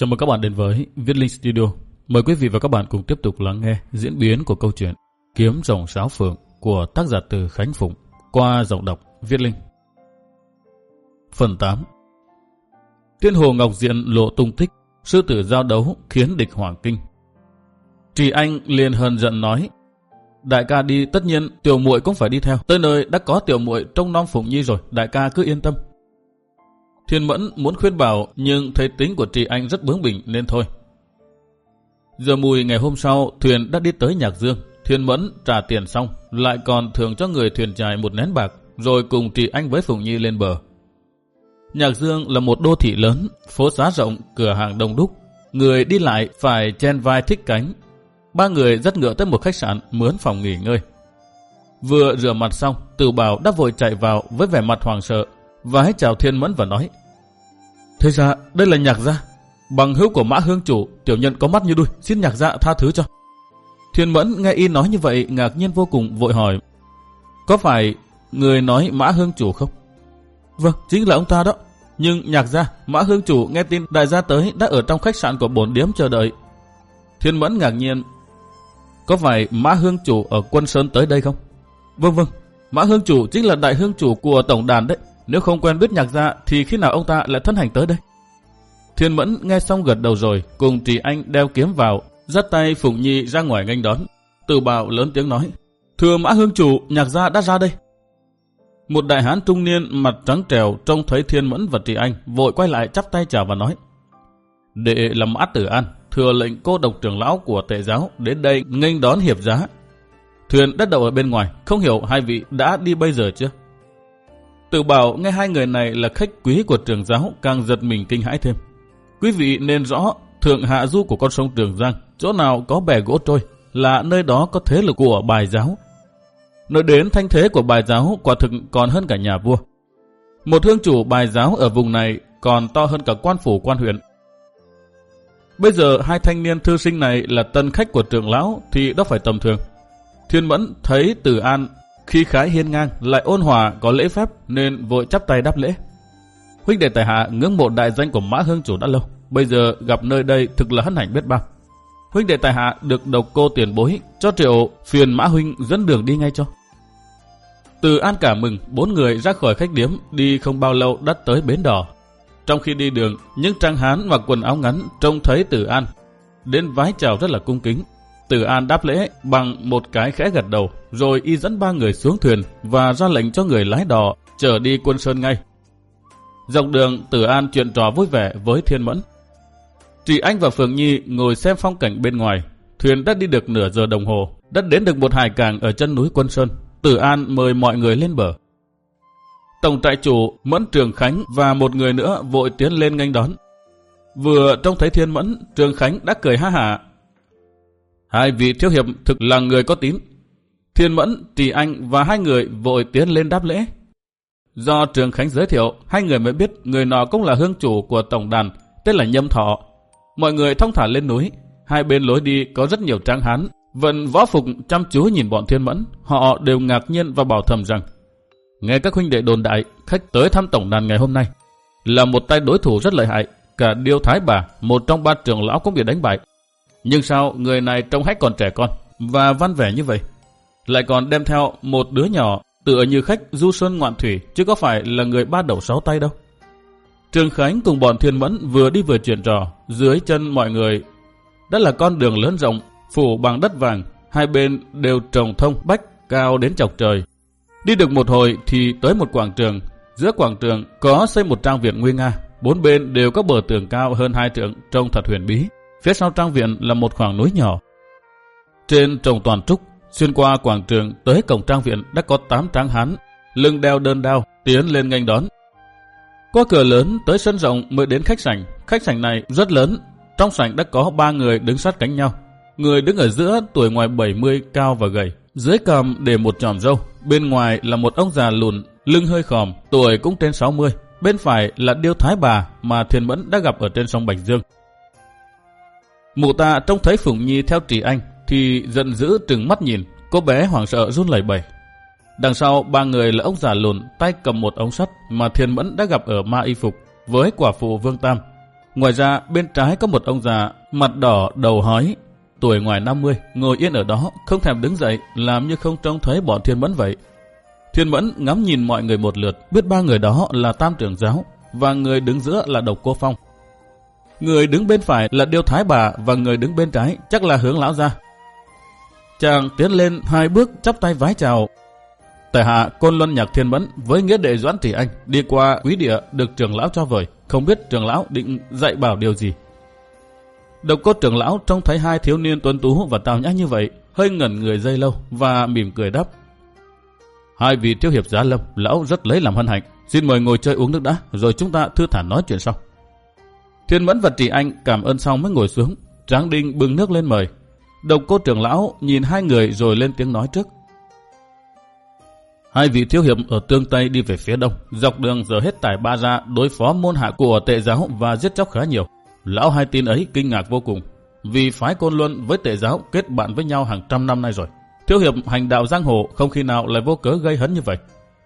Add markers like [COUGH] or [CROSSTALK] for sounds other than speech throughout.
Chào mừng các bạn đến với Viết Linh Studio. Mời quý vị và các bạn cùng tiếp tục lắng nghe diễn biến của câu chuyện Kiếm rồng sáo phượng của tác giả từ Khánh Phụng qua giọng đọc Viết Linh. Phần 8 tiên Hồ Ngọc Diện lộ tung tích, sư tử giao đấu khiến địch hoàng kinh. Trì Anh liền hờn giận nói Đại ca đi tất nhiên tiểu muội cũng phải đi theo. Tới nơi đã có tiểu muội trong non phụng nhi rồi, đại ca cứ yên tâm. Thiên Mẫn muốn khuyên bảo nhưng thấy tính của Trì Anh rất bướng bỉnh nên thôi. Giờ mùi ngày hôm sau, thuyền đã đi tới Nhạc Dương. Thiên Mẫn trả tiền xong, lại còn thưởng cho người thuyền trài một nén bạc, rồi cùng Trì Anh với Phùng Nhi lên bờ. Nhạc Dương là một đô thị lớn, phố xá rộng, cửa hàng đông đúc. Người đi lại phải chen vai thích cánh. Ba người dắt ngựa tới một khách sạn mướn phòng nghỉ ngơi. Vừa rửa mặt xong, Tử Bảo đã vội chạy vào với vẻ mặt hoàng sợ, vái chào Thiên Mẫn và nói, Thế ra đây là nhạc gia. Bằng hữu của mã hương chủ, Tiểu nhân có mắt như đuôi, Xin nhạc gia tha thứ cho. Thiên Mẫn nghe y nói như vậy, Ngạc nhiên vô cùng, vội hỏi, Có phải người nói mã hương chủ không? Vâng chính là ông ta đó. Nhưng nhạc gia, mã hương chủ nghe tin đại gia tới Đã ở trong khách sạn của bổn điếm chờ đợi. Thiên Mẫn ngạc nhiên, Có phải mã hương chủ ở quân Sơn tới đây không? Vâng vâng. Mã hương chủ chính là đại hương chủ của tổng đàn đấy nếu không quen biết nhạc gia thì khi nào ông ta lại thân hành tới đây? Thiên Mẫn nghe xong gật đầu rồi, cùng Trì Anh đeo kiếm vào, dắt tay Phụng Nhi ra ngoài nghênh đón. Từ bào lớn tiếng nói, Thưa Mã Hương Chủ, nhạc gia đã ra đây. Một đại hán trung niên mặt trắng trèo trông thấy Thiên Mẫn và Trì Anh vội quay lại chắp tay chào và nói, Đệ là Mã Tử An, thừa lệnh cô độc trưởng lão của tệ giáo đến đây nghênh đón hiệp giá. Thuyền đất đậu ở bên ngoài, không hiểu hai vị đã đi bây giờ chưa? Tự bảo nghe hai người này là khách quý của trường giáo càng giật mình kinh hãi thêm. Quý vị nên rõ thượng hạ du của con sông Trường Giang, chỗ nào có bè gỗ trôi là nơi đó có thế lực của bài giáo. Nói đến thanh thế của bài giáo quả thực còn hơn cả nhà vua. Một hương chủ bài giáo ở vùng này còn to hơn cả quan phủ quan huyện. Bây giờ hai thanh niên thư sinh này là tân khách của trường lão thì đó phải tầm thường. Thiên Mẫn thấy Tử An khi khái hiên ngang lại ôn hòa có lễ phép nên vội chắp tay đáp lễ. Huynh đệ tài hạ ngưỡng mộ đại danh của Mã Hương Chủ đã lâu. Bây giờ gặp nơi đây thực là hân hạnh biết bao. Huynh đệ tài hạ được độc cô tiền bối cho triệu phiền Mã Huynh dẫn đường đi ngay cho. Từ An cả mừng, bốn người ra khỏi khách điếm đi không bao lâu đã tới bến đỏ. Trong khi đi đường, những trang hán mặc quần áo ngắn trông thấy Từ An. Đến vái chào rất là cung kính, Tử An đáp lễ bằng một cái khẽ gật đầu, rồi y dẫn ba người xuống thuyền và ra lệnh cho người lái đò trở đi quân sơn ngay. Dọc đường, Tử An chuyện trò vui vẻ với Thiên Mẫn. Trị Anh và Phường Nhi ngồi xem phong cảnh bên ngoài. Thuyền đã đi được nửa giờ đồng hồ, đã đến được một hải cảng ở chân núi Quân Sơn. Tử An mời mọi người lên bờ. Tổng trại chủ Mẫn Trường Khánh và một người nữa vội tiến lên nghênh đón. Vừa trông thấy Thiên Mẫn, Trường Khánh đã cười ha hả Hai vị thiếu hiệp thực là người có tín. Thiên Mẫn, Trì Anh và hai người vội tiến lên đáp lễ. Do Trường Khánh giới thiệu, hai người mới biết người nọ cũng là hương chủ của tổng đàn, tên là Nhâm Thọ. Mọi người thông thả lên núi, hai bên lối đi có rất nhiều trang hán, vận võ phục chăm chú nhìn bọn Thiên Mẫn, họ đều ngạc nhiên và bảo thầm rằng Nghe các huynh đệ đồn đại, khách tới thăm tổng đàn ngày hôm nay là một tay đối thủ rất lợi hại, cả Điêu Thái Bà, một trong ba trưởng lão cũng bị đánh bại. Nhưng sao người này trông hết còn trẻ con và văn vẻ như vậy? Lại còn đem theo một đứa nhỏ tựa như khách du xuân ngoạn thủy chứ có phải là người ba đầu sáu tay đâu. Trường Khánh cùng bọn thiên mẫn vừa đi vừa chuyển trò dưới chân mọi người. Đó là con đường lớn rộng, phủ bằng đất vàng, hai bên đều trồng thông bách cao đến chọc trời. Đi được một hồi thì tới một quảng trường. Giữa quảng trường có xây một trang viện nguy nga, bốn bên đều có bờ tường cao hơn hai trượng trông thật huyền bí. Phía sau trang viện là một khoảng núi nhỏ. Trên trồng toàn trúc, xuyên qua quảng trường tới cổng trang viện đã có 8 tráng hán, lưng đeo đơn đao, tiến lên nghênh đón. Qua cửa lớn tới sân rộng mới đến khách sảnh. Khách sảnh này rất lớn, trong sảnh đã có ba người đứng sát cánh nhau. Người đứng ở giữa tuổi ngoài 70 cao và gầy, dưới cằm để một tròm râu, bên ngoài là một ông già lùn, lưng hơi khòm, tuổi cũng trên 60. Bên phải là điêu thái bà mà Thiền Mẫn đã gặp ở trên sông Bạch Dương. Mụ ta trông thấy Phùng Nhi theo trì anh thì giận dữ trừng mắt nhìn, cô bé hoảng sợ run lẩy bẩy. Đằng sau ba người là ông già lùn tay cầm một ống sắt mà Thiên Mẫn đã gặp ở ma y phục với quả phụ Vương Tam. Ngoài ra bên trái có một ông già mặt đỏ đầu hói, tuổi ngoài 50, ngồi yên ở đó, không thèm đứng dậy, làm như không trông thấy bọn thiên mẫn vậy. Thiên mẫn ngắm nhìn mọi người một lượt, biết ba người đó là tam trưởng giáo, và người đứng giữa là độc cô phong. Người đứng bên phải là điêu thái bà và người đứng bên trái chắc là hướng lão ra. Chàng tiến lên hai bước chắp tay vái chào. Tại hạ Côn Luân Nhạc Thiên Mẫn với nghĩa đệ Doãn thị Anh đi qua quý địa được trưởng lão cho vời. Không biết trưởng lão định dạy bảo điều gì. Độc cốt trưởng lão trông thấy hai thiếu niên tuấn tú và tào nhã như vậy, hơi ngẩn người dây lâu và mỉm cười đáp. Hai vị thiếu hiệp giá lâm, lão rất lấy làm hân hạnh. Xin mời ngồi chơi uống nước đã, rồi chúng ta thư thả nói chuyện sau. Thiên Mẫn và Trì Anh cảm ơn xong mới ngồi xuống. Tráng Đinh bưng nước lên mời. Độc cô trưởng lão nhìn hai người rồi lên tiếng nói trước. Hai vị thiếu hiệp ở tương Tây đi về phía đông, dọc đường giờ hết tải ba ra đối phó môn hạ của tệ giáo và giết chóc khá nhiều. Lão hai tin ấy kinh ngạc vô cùng, vì phái côn luân với tệ giáo kết bạn với nhau hàng trăm năm nay rồi. Thiếu hiệp hành đạo giang hồ không khi nào lại vô cớ gây hấn như vậy.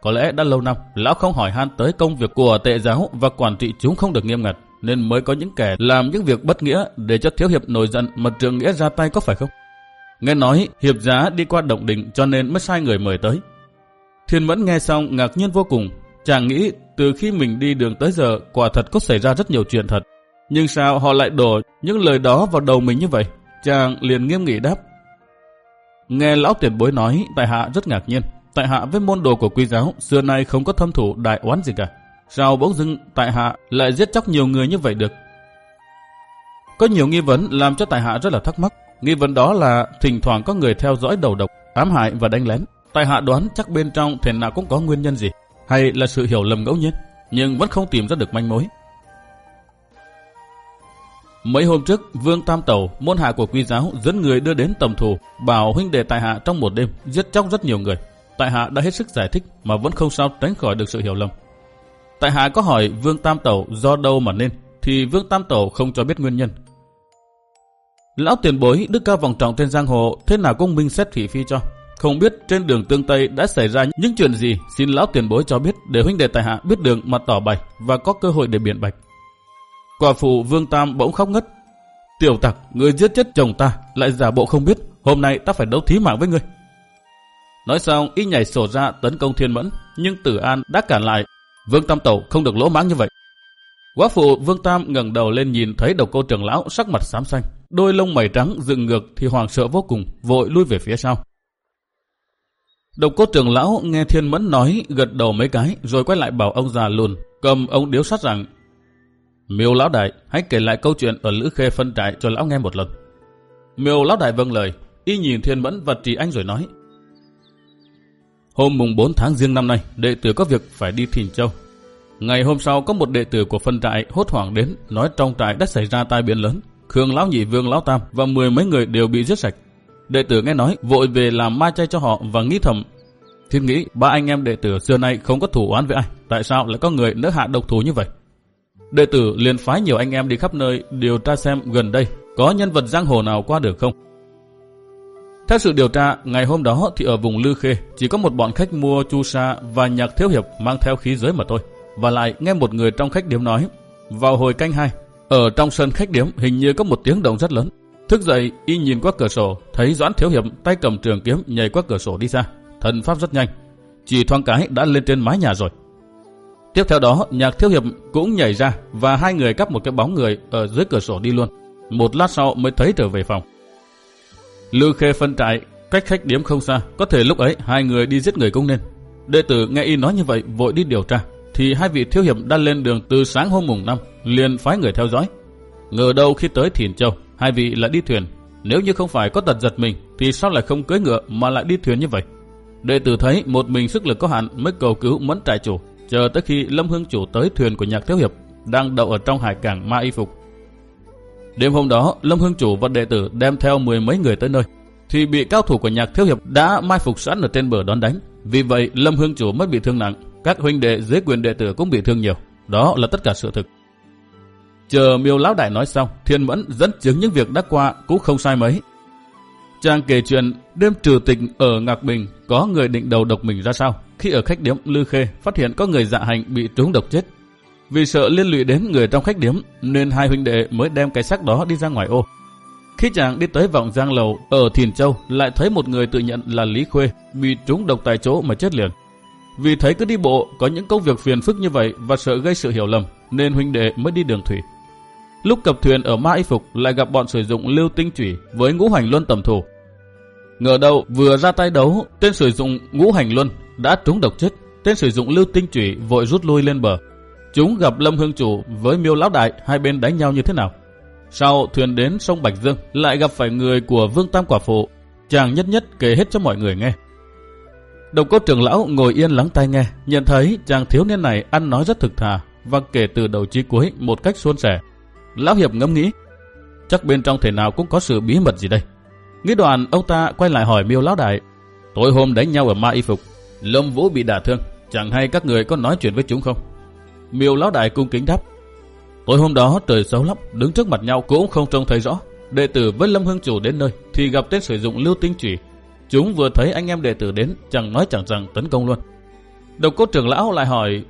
Có lẽ đã lâu năm, lão không hỏi han tới công việc của tệ giáo và quản trị chúng không được nghiêm ngặt, nên mới có những kẻ làm những việc bất nghĩa để cho thiếu hiệp nổi giận mà trường nghĩa ra tay có phải không? Nghe nói hiệp giá đi qua động đình cho nên mới sai người mời tới. Thiên Mẫn nghe xong ngạc nhiên vô cùng. Chàng nghĩ từ khi mình đi đường tới giờ quả thật có xảy ra rất nhiều chuyện thật. Nhưng sao họ lại đổ những lời đó vào đầu mình như vậy? Chàng liền nghiêm nghị đáp. Nghe lão tiền bối nói, tại hạ rất ngạc nhiên. Tại hạ với môn đồ của quý giáo xưa nay không có thâm thủ đại oán gì cả. Sao bỗng dưng tại hạ lại giết chóc nhiều người như vậy được? Có nhiều nghi vấn làm cho tại hạ rất là thắc mắc. Nghi vấn đó là thỉnh thoảng có người theo dõi đầu độc, ám hại và đánh lén. Tại hạ đoán chắc bên trong thể nào cũng có nguyên nhân gì, hay là sự hiểu lầm ngẫu nhiên, nhưng vẫn không tìm ra được manh mối. Mấy hôm trước, Vương Tam Tẩu, môn hạ của quý giáo, dẫn người đưa đến tầm thù, bảo huynh đệ tại hạ trong một đêm, giết chóc rất nhiều người. Tại hạ đã hết sức giải thích mà vẫn không sao tránh khỏi được sự hiểu lầm. Tại hạ có hỏi Vương Tam Tẩu do đâu mà nên, thì Vương Tam Tẩu không cho biết nguyên nhân. Lão tiền bối đức cao vòng trọng trên giang hồ, thế nào cũng minh xét thị phi cho. Không biết trên đường tương Tây đã xảy ra những chuyện gì, xin lão tiền bối cho biết để huynh đệ tại hạ biết đường mà tỏ bày và có cơ hội để biện bạch. Quả phụ Vương Tam bỗng khóc ngất. Tiểu tặc, người giết chết chồng ta, lại giả bộ không biết, hôm nay ta phải đấu thí mạng với ngươi. Nói xong, y nhảy sổ ra tấn công thiên mẫn, nhưng tử an đã cản lại. Vương Tam Tẩu không được lỗ mãng như vậy. Quá phụ Vương Tam ngẩng đầu lên nhìn thấy đầu cô trưởng lão sắc mặt xám xanh, đôi lông mày trắng dựng ngược thì hoàng sợ vô cùng, vội lui về phía sau. Độc Cô trưởng lão nghe thiên mẫn nói gật đầu mấy cái rồi quay lại bảo ông già lùn cầm ông điếu sắt rằng Miêu lão đại hãy kể lại câu chuyện ở Lữ Khê phân trại cho lão nghe một lần. Miêu lão đại vâng lời, y nhìn thiên mẫn và trì anh rồi nói Hôm mùng 4 tháng riêng năm nay, đệ tử có việc phải đi Thìn Châu. Ngày hôm sau có một đệ tử của phân trại hốt hoảng đến nói trong trại đã xảy ra tai biến lớn. Khương lão nhị vương lão tam và mười mấy người đều bị giết sạch. Đệ tử nghe nói vội về làm ma chay cho họ và nghĩ thầm. Thiên nghĩ ba anh em đệ tử xưa nay không có thủ oán với ai. Tại sao lại có người nỡ hạ độc thủ như vậy? Đệ tử liền phái nhiều anh em đi khắp nơi điều tra xem gần đây có nhân vật giang hồ nào qua được không. Theo sự điều tra, ngày hôm đó thì ở vùng Lư Khê chỉ có một bọn khách mua chu sa và nhạc thiếu hiệp mang theo khí giới mà thôi. Và lại nghe một người trong khách điếm nói, vào hồi canh hai, ở trong sân khách điếm hình như có một tiếng động rất lớn. Thức dậy, y nhìn qua cửa sổ, thấy Doãn Thiếu Hiệp tay cầm trường kiếm nhảy qua cửa sổ đi ra. Thần pháp rất nhanh, chỉ thoáng cái đã lên trên mái nhà rồi. Tiếp theo đó, nhạc Thiếu Hiệp cũng nhảy ra và hai người cắp một cái bóng người ở dưới cửa sổ đi luôn. Một lát sau mới thấy trở về phòng. Lư Khê phân trại, cách khách điếm không xa, có thể lúc ấy hai người đi giết người cũng nên. Đệ tử nghe y nói như vậy vội đi điều tra, thì hai vị thiếu hiệp đã lên đường từ sáng hôm mùng năm, liền phái người theo dõi. Ngờ đâu khi tới Thiền Châu, hai vị lại đi thuyền. Nếu như không phải có tật giật mình, thì sao lại không cưỡi ngựa mà lại đi thuyền như vậy? Đệ tử thấy một mình sức lực có hạn mới cầu cứu mẫn trại chủ, chờ tới khi Lâm Hương chủ tới thuyền của nhạc thiếu hiệp, đang đậu ở trong hải cảng Ma Y Phục. Đêm hôm đó, Lâm Hương chủ và đệ tử đem theo mười mấy người tới nơi, thì bị cao thủ của nhạc thiếu hiệp đã mai phục sẵn ở trên bờ đón đánh. Vì vậy, Lâm Hương chủ mới bị thương nặng, các huynh đệ dưới quyền đệ tử cũng bị thương nhiều. Đó là tất cả sự thực. Chờ miêu lão đại nói xong, thiên mẫn dẫn chứng những việc đã qua cũng không sai mấy. Chàng kể chuyện đêm trừ tịch ở Ngạc Bình có người định đầu độc mình ra sao khi ở khách điếm Lư Khê phát hiện có người dạ hành bị trúng độc chết. Vì sợ liên lụy đến người trong khách điếm nên hai huynh đệ mới đem cái xác đó đi ra ngoài ô. Khi chàng đi tới vọng giang lầu ở Thiền Châu lại thấy một người tự nhận là Lý Khuê bị trúng độc tại chỗ mà chết liền. Vì thấy cứ đi bộ có những công việc phiền phức như vậy và sợ gây sự hiểu lầm nên huynh đệ mới đi đường thủy. Lúc cập thuyền ở Ma Y Phục lại gặp bọn sử dụng lưu tinh chủy với ngũ hành luân tầm thủ. Ngờ đâu vừa ra tay đấu, tên sử dụng ngũ hành luân đã trúng độc chết, tên sử dụng lưu tinh chủy vội rút lui lên bờ. Chúng gặp Lâm Hương Chủ với miêu lão đại hai bên đánh nhau như thế nào. Sau thuyền đến sông Bạch Dương lại gặp phải người của Vương Tam Quả Phụ. Chàng nhất nhất kể hết cho mọi người nghe. Đồng cốt trưởng lão ngồi yên lắng tai nghe, nhận thấy chàng thiếu niên này ăn nói rất thực thà và kể từ đầu chí cuối một cách suôn sẻ. Lão Hiệp ngẫm nghĩ, chắc bên trong thể nào cũng có sự bí mật gì đây. Nghĩ đoàn ông ta quay lại hỏi miêu lão đại, tối hôm đánh nhau ở ma y phục, Lâm Vũ bị đả thương, chẳng hay các người có nói chuyện với chúng không? Miêu lão đại cung kính đáp, tối hôm đó trời xấu lắm, đứng trước mặt nhau cũng không trông thấy rõ. Đệ tử với Lâm Hương Chủ đến nơi thì gặp tên sử dụng lưu tinh chủy. Chúng vừa thấy anh em đệ tử đến, chẳng nói chẳng rằng tấn công luôn. Độc cốt trưởng lão lại hỏi,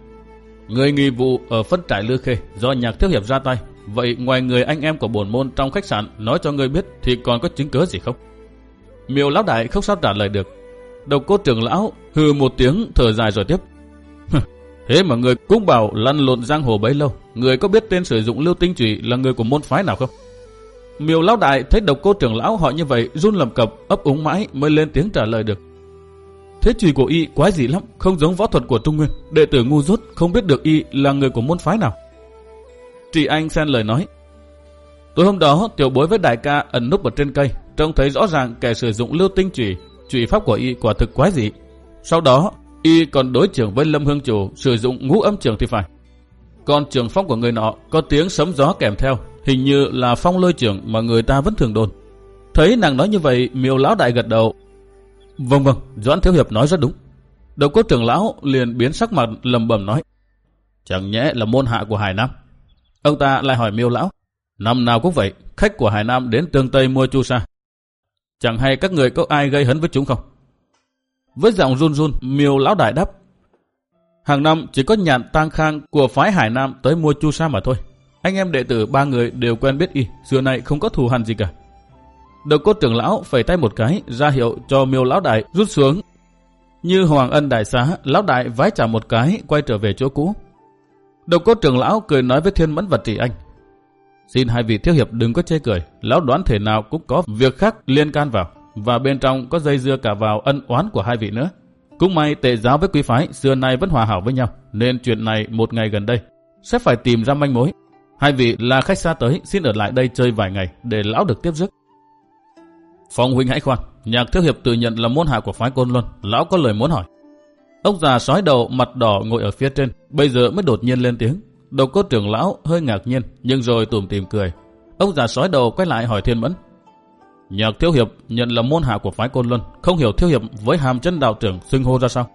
người nghi vụ ở phân trại Lư Khê do nhạc thiếu hiệp ra tay, Vậy ngoài người anh em của bổn môn trong khách sạn nói cho người biết thì còn có chứng cứ gì không? Miêu lão đại không sao trả lời được. Độc cốt trưởng lão hừ một tiếng thở dài rồi tiếp. [LAUGHS] Thế mà người cũng bảo lăn lộn giang hồ bấy lâu, người có biết tên sử dụng lưu tinh trụy là người của môn phái nào không? Miêu lão đại thấy độc cô trưởng lão hỏi như vậy run lầm cập ấp úng mãi mới lên tiếng trả lời được. Thế trùy của y quái gì lắm, không giống võ thuật của Trung Nguyên. Đệ tử ngu dốt không biết được y là người của môn phái nào. Trì Anh xen lời nói. Tối hôm đó, tiểu bối với đại ca ẩn núp ở trên cây, trông thấy rõ ràng kẻ sử dụng lưu tinh trùy, trùy pháp của y quả thực quái dị. Sau đó, y còn đối trưởng với Lâm Hương Chủ sử dụng ngũ âm trường thì phải. Còn trường phong của người nọ có tiếng sấm gió kèm theo, hình như là phong lôi trưởng mà người ta vẫn thường đồn. Thấy nàng nói như vậy, miêu lão đại gật đầu. Vâng vâng, Doãn Thiếu Hiệp nói rất đúng. Đầu cốt trưởng lão liền biến sắc mặt lầm bầm nói. Chẳng nhẽ là môn hạ của Hải Nam. Ông ta lại hỏi miêu lão, năm nào cũng vậy, khách của Hải Nam đến Tương Tây mua chu sa. Chẳng hay các người có ai gây hấn với chúng không? Với giọng run run, miêu lão đại đáp. Hàng năm chỉ có nhạn tang khang của phái Hải Nam tới mua chu sa mà thôi. Anh em đệ tử ba người đều quen biết y, xưa nay không có thù hằn gì cả. Đầu cốt trưởng lão phẩy tay một cái, ra hiệu cho miêu lão đại rút xuống. Như Hoàng Ân đại xá, lão đại vái trả một cái, quay trở về chỗ cũ. đầu cốt trưởng lão cười nói với Thiên Mẫn vật Trị Anh. Xin hai vị thiếu hiệp đừng có chê cười, lão đoán thể nào cũng có việc khác liên can vào, và bên trong có dây dưa cả vào ân oán của hai vị nữa. Cũng may tệ giáo với quý phái xưa nay vẫn hòa hảo với nhau, nên chuyện này một ngày gần đây sẽ phải tìm ra manh mối. Hai vị là khách xa tới, xin ở lại đây chơi vài ngày để lão được tiếp giấc. Phong huynh hãy khoan, nhạc thiếu hiệp tự nhận là môn hạ của phái côn luân, lão có lời muốn hỏi. Ông già sói đầu mặt đỏ ngồi ở phía trên, bây giờ mới đột nhiên lên tiếng. Đầu cốt trưởng lão hơi ngạc nhiên, nhưng rồi tủm tìm cười. Ông già sói đầu quay lại hỏi Thiên Mẫn. Nhạc thiếu hiệp nhận là môn hạ của phái Côn Luân, không hiểu thiếu hiệp với hàm chân đạo trưởng xưng hô ra sao?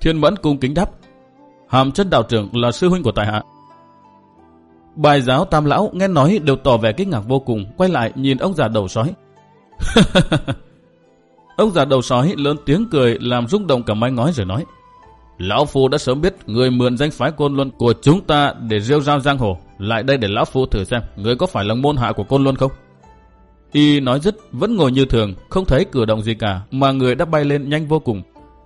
Thiên Mẫn cung kính đáp. Hàm chân đạo trưởng là sư huynh của tài hạ. Bài giáo tam lão nghe nói đều tỏ vẻ kinh ngạc vô cùng, quay lại nhìn ông già đầu sói. [LAUGHS] Ông già đầu sói lớn tiếng cười làm rung động cả mái ngói rồi nói. Lão Phu đã sớm biết người mượn danh phái Côn Luân của chúng ta để rêu rao giang hồ. Lại đây để Lão Phu thử xem người có phải là môn hạ của Côn Luân không? Y nói dứt vẫn ngồi như thường, không thấy cử động gì cả mà người đã bay lên nhanh vô cùng.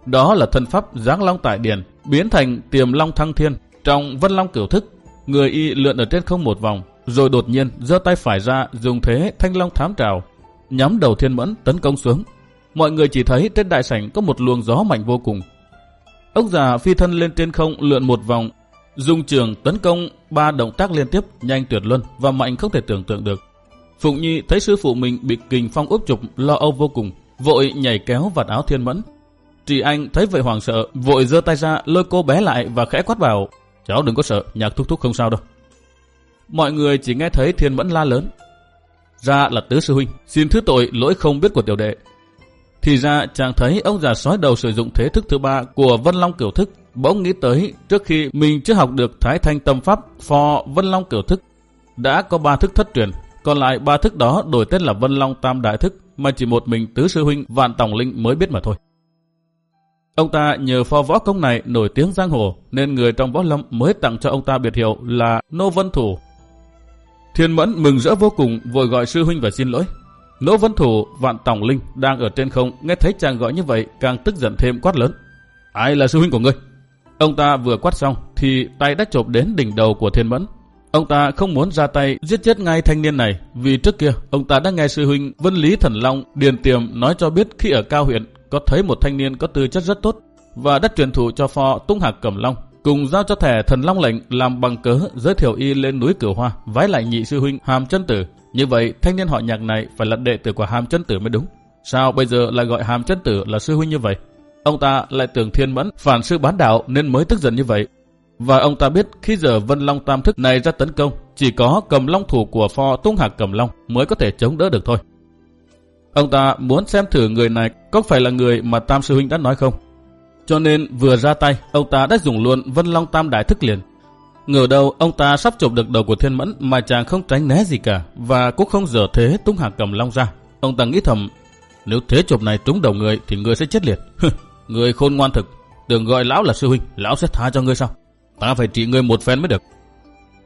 Đó là thân pháp giáng long tại điền, biến thành tiềm long thăng thiên. Trong vân long kiểu thức, người Y lượn ở trên không một vòng, rồi đột nhiên giơ tay phải ra dùng thế thanh long thám trào, nhắm đầu thiên mẫn tấn công xuống mọi người chỉ thấy trên đại sảnh có một luồng gió mạnh vô cùng. Ông già phi thân lên trên không lượn một vòng, dùng trường tấn công ba động tác liên tiếp nhanh tuyệt luân và mạnh không thể tưởng tượng được. Phụng Nhi thấy sư phụ mình bị kình phong úp chụp lo âu vô cùng, vội nhảy kéo vạt áo thiên mẫn. Trì Anh thấy vậy hoàng sợ, vội giơ tay ra lôi cô bé lại và khẽ quát bảo, cháu đừng có sợ, nhạc thúc thúc không sao đâu. Mọi người chỉ nghe thấy thiên mẫn la lớn. Ra là tứ sư huynh, xin thứ tội lỗi không biết của tiểu đệ, thì ra chàng thấy ông già sói đầu sử dụng thế thức thứ ba của Vân Long Kiểu Thức, bỗng nghĩ tới trước khi mình chưa học được Thái Thanh Tâm Pháp phò Vân Long Kiểu Thức. Đã có ba thức thất truyền, còn lại ba thức đó đổi tên là Vân Long Tam Đại Thức mà chỉ một mình tứ sư huynh Vạn Tổng Linh mới biết mà thôi. Ông ta nhờ pho võ công này nổi tiếng giang hồ nên người trong võ lâm mới tặng cho ông ta biệt hiệu là Nô Vân Thủ. Thiên Mẫn mừng rỡ vô cùng vội gọi sư huynh và xin lỗi. Nô Vân Thủ, Vạn Tòng Linh đang ở trên không nghe thấy chàng gọi như vậy càng tức giận thêm quát lớn. Ai là sư huynh của ngươi? Ông ta vừa quát xong thì tay đã chộp đến đỉnh đầu của Thiên Mẫn. Ông ta không muốn ra tay, giết chết ngay thanh niên này vì trước kia, ông ta đã nghe sư huynh Vân Lý Thần Long, Điền Tiềm nói cho biết khi ở Cao huyện, có thấy một thanh niên có tư chất rất tốt và đã truyền thụ cho phò Tung Hạc Cẩm Long, cùng giao cho thẻ thần long lệnh làm bằng cớ giới thiệu y lên núi Cửu Hoa, vái lại nhị sư huynh Hàm Chân Tử. Như vậy, thanh niên họ nhạc này phải là đệ tử của Hàm Chân Tử mới đúng. Sao bây giờ lại gọi Hàm Chân Tử là sư huynh như vậy? Ông ta lại tưởng thiên mẫn, phản sư bán đạo nên mới tức giận như vậy. Và ông ta biết khi giờ Vân Long Tam Thức này ra tấn công, chỉ có cầm long thủ của pho tung hạc cầm long mới có thể chống đỡ được thôi. Ông ta muốn xem thử người này có phải là người mà Tam Sư Huynh đã nói không. Cho nên vừa ra tay, ông ta đã dùng luôn Vân Long Tam Đại Thức liền. Ngờ đâu ông ta sắp chụp được đầu của Thiên Mẫn mà chàng không tránh né gì cả và cũng không dở thế tung hạc cầm long ra. Ông ta nghĩ thầm, nếu thế chụp này trúng đầu người thì người sẽ chết liệt. [LAUGHS] người khôn ngoan thực, đừng gọi lão là sư huynh, lão sẽ tha cho ngươi sao? Ta phải trị ngươi một phen mới được.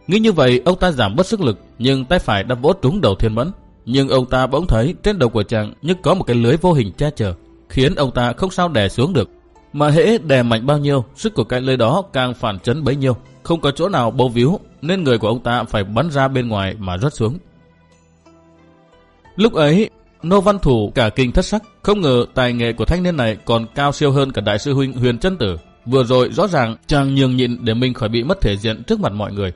Nghĩ như vậy, ông ta giảm bớt sức lực, nhưng tay phải đã vỗ trúng đầu Thiên Mẫn. Nhưng ông ta bỗng thấy trên đầu của chàng như có một cái lưới vô hình che chở, khiến ông ta không sao đè xuống được. Mà hễ đè mạnh bao nhiêu, sức của cái lưới đó càng phản chấn bấy nhiêu, không có chỗ nào bâu víu, nên người của ông ta phải bắn ra bên ngoài mà rớt xuống. Lúc ấy, Nô Văn Thủ cả kinh thất sắc, không ngờ tài nghệ của thanh niên này còn cao siêu hơn cả đại sư huynh Huyền Chân Tử. Vừa rồi rõ ràng chàng nhường nhịn để mình khỏi bị mất thể diện trước mặt mọi người.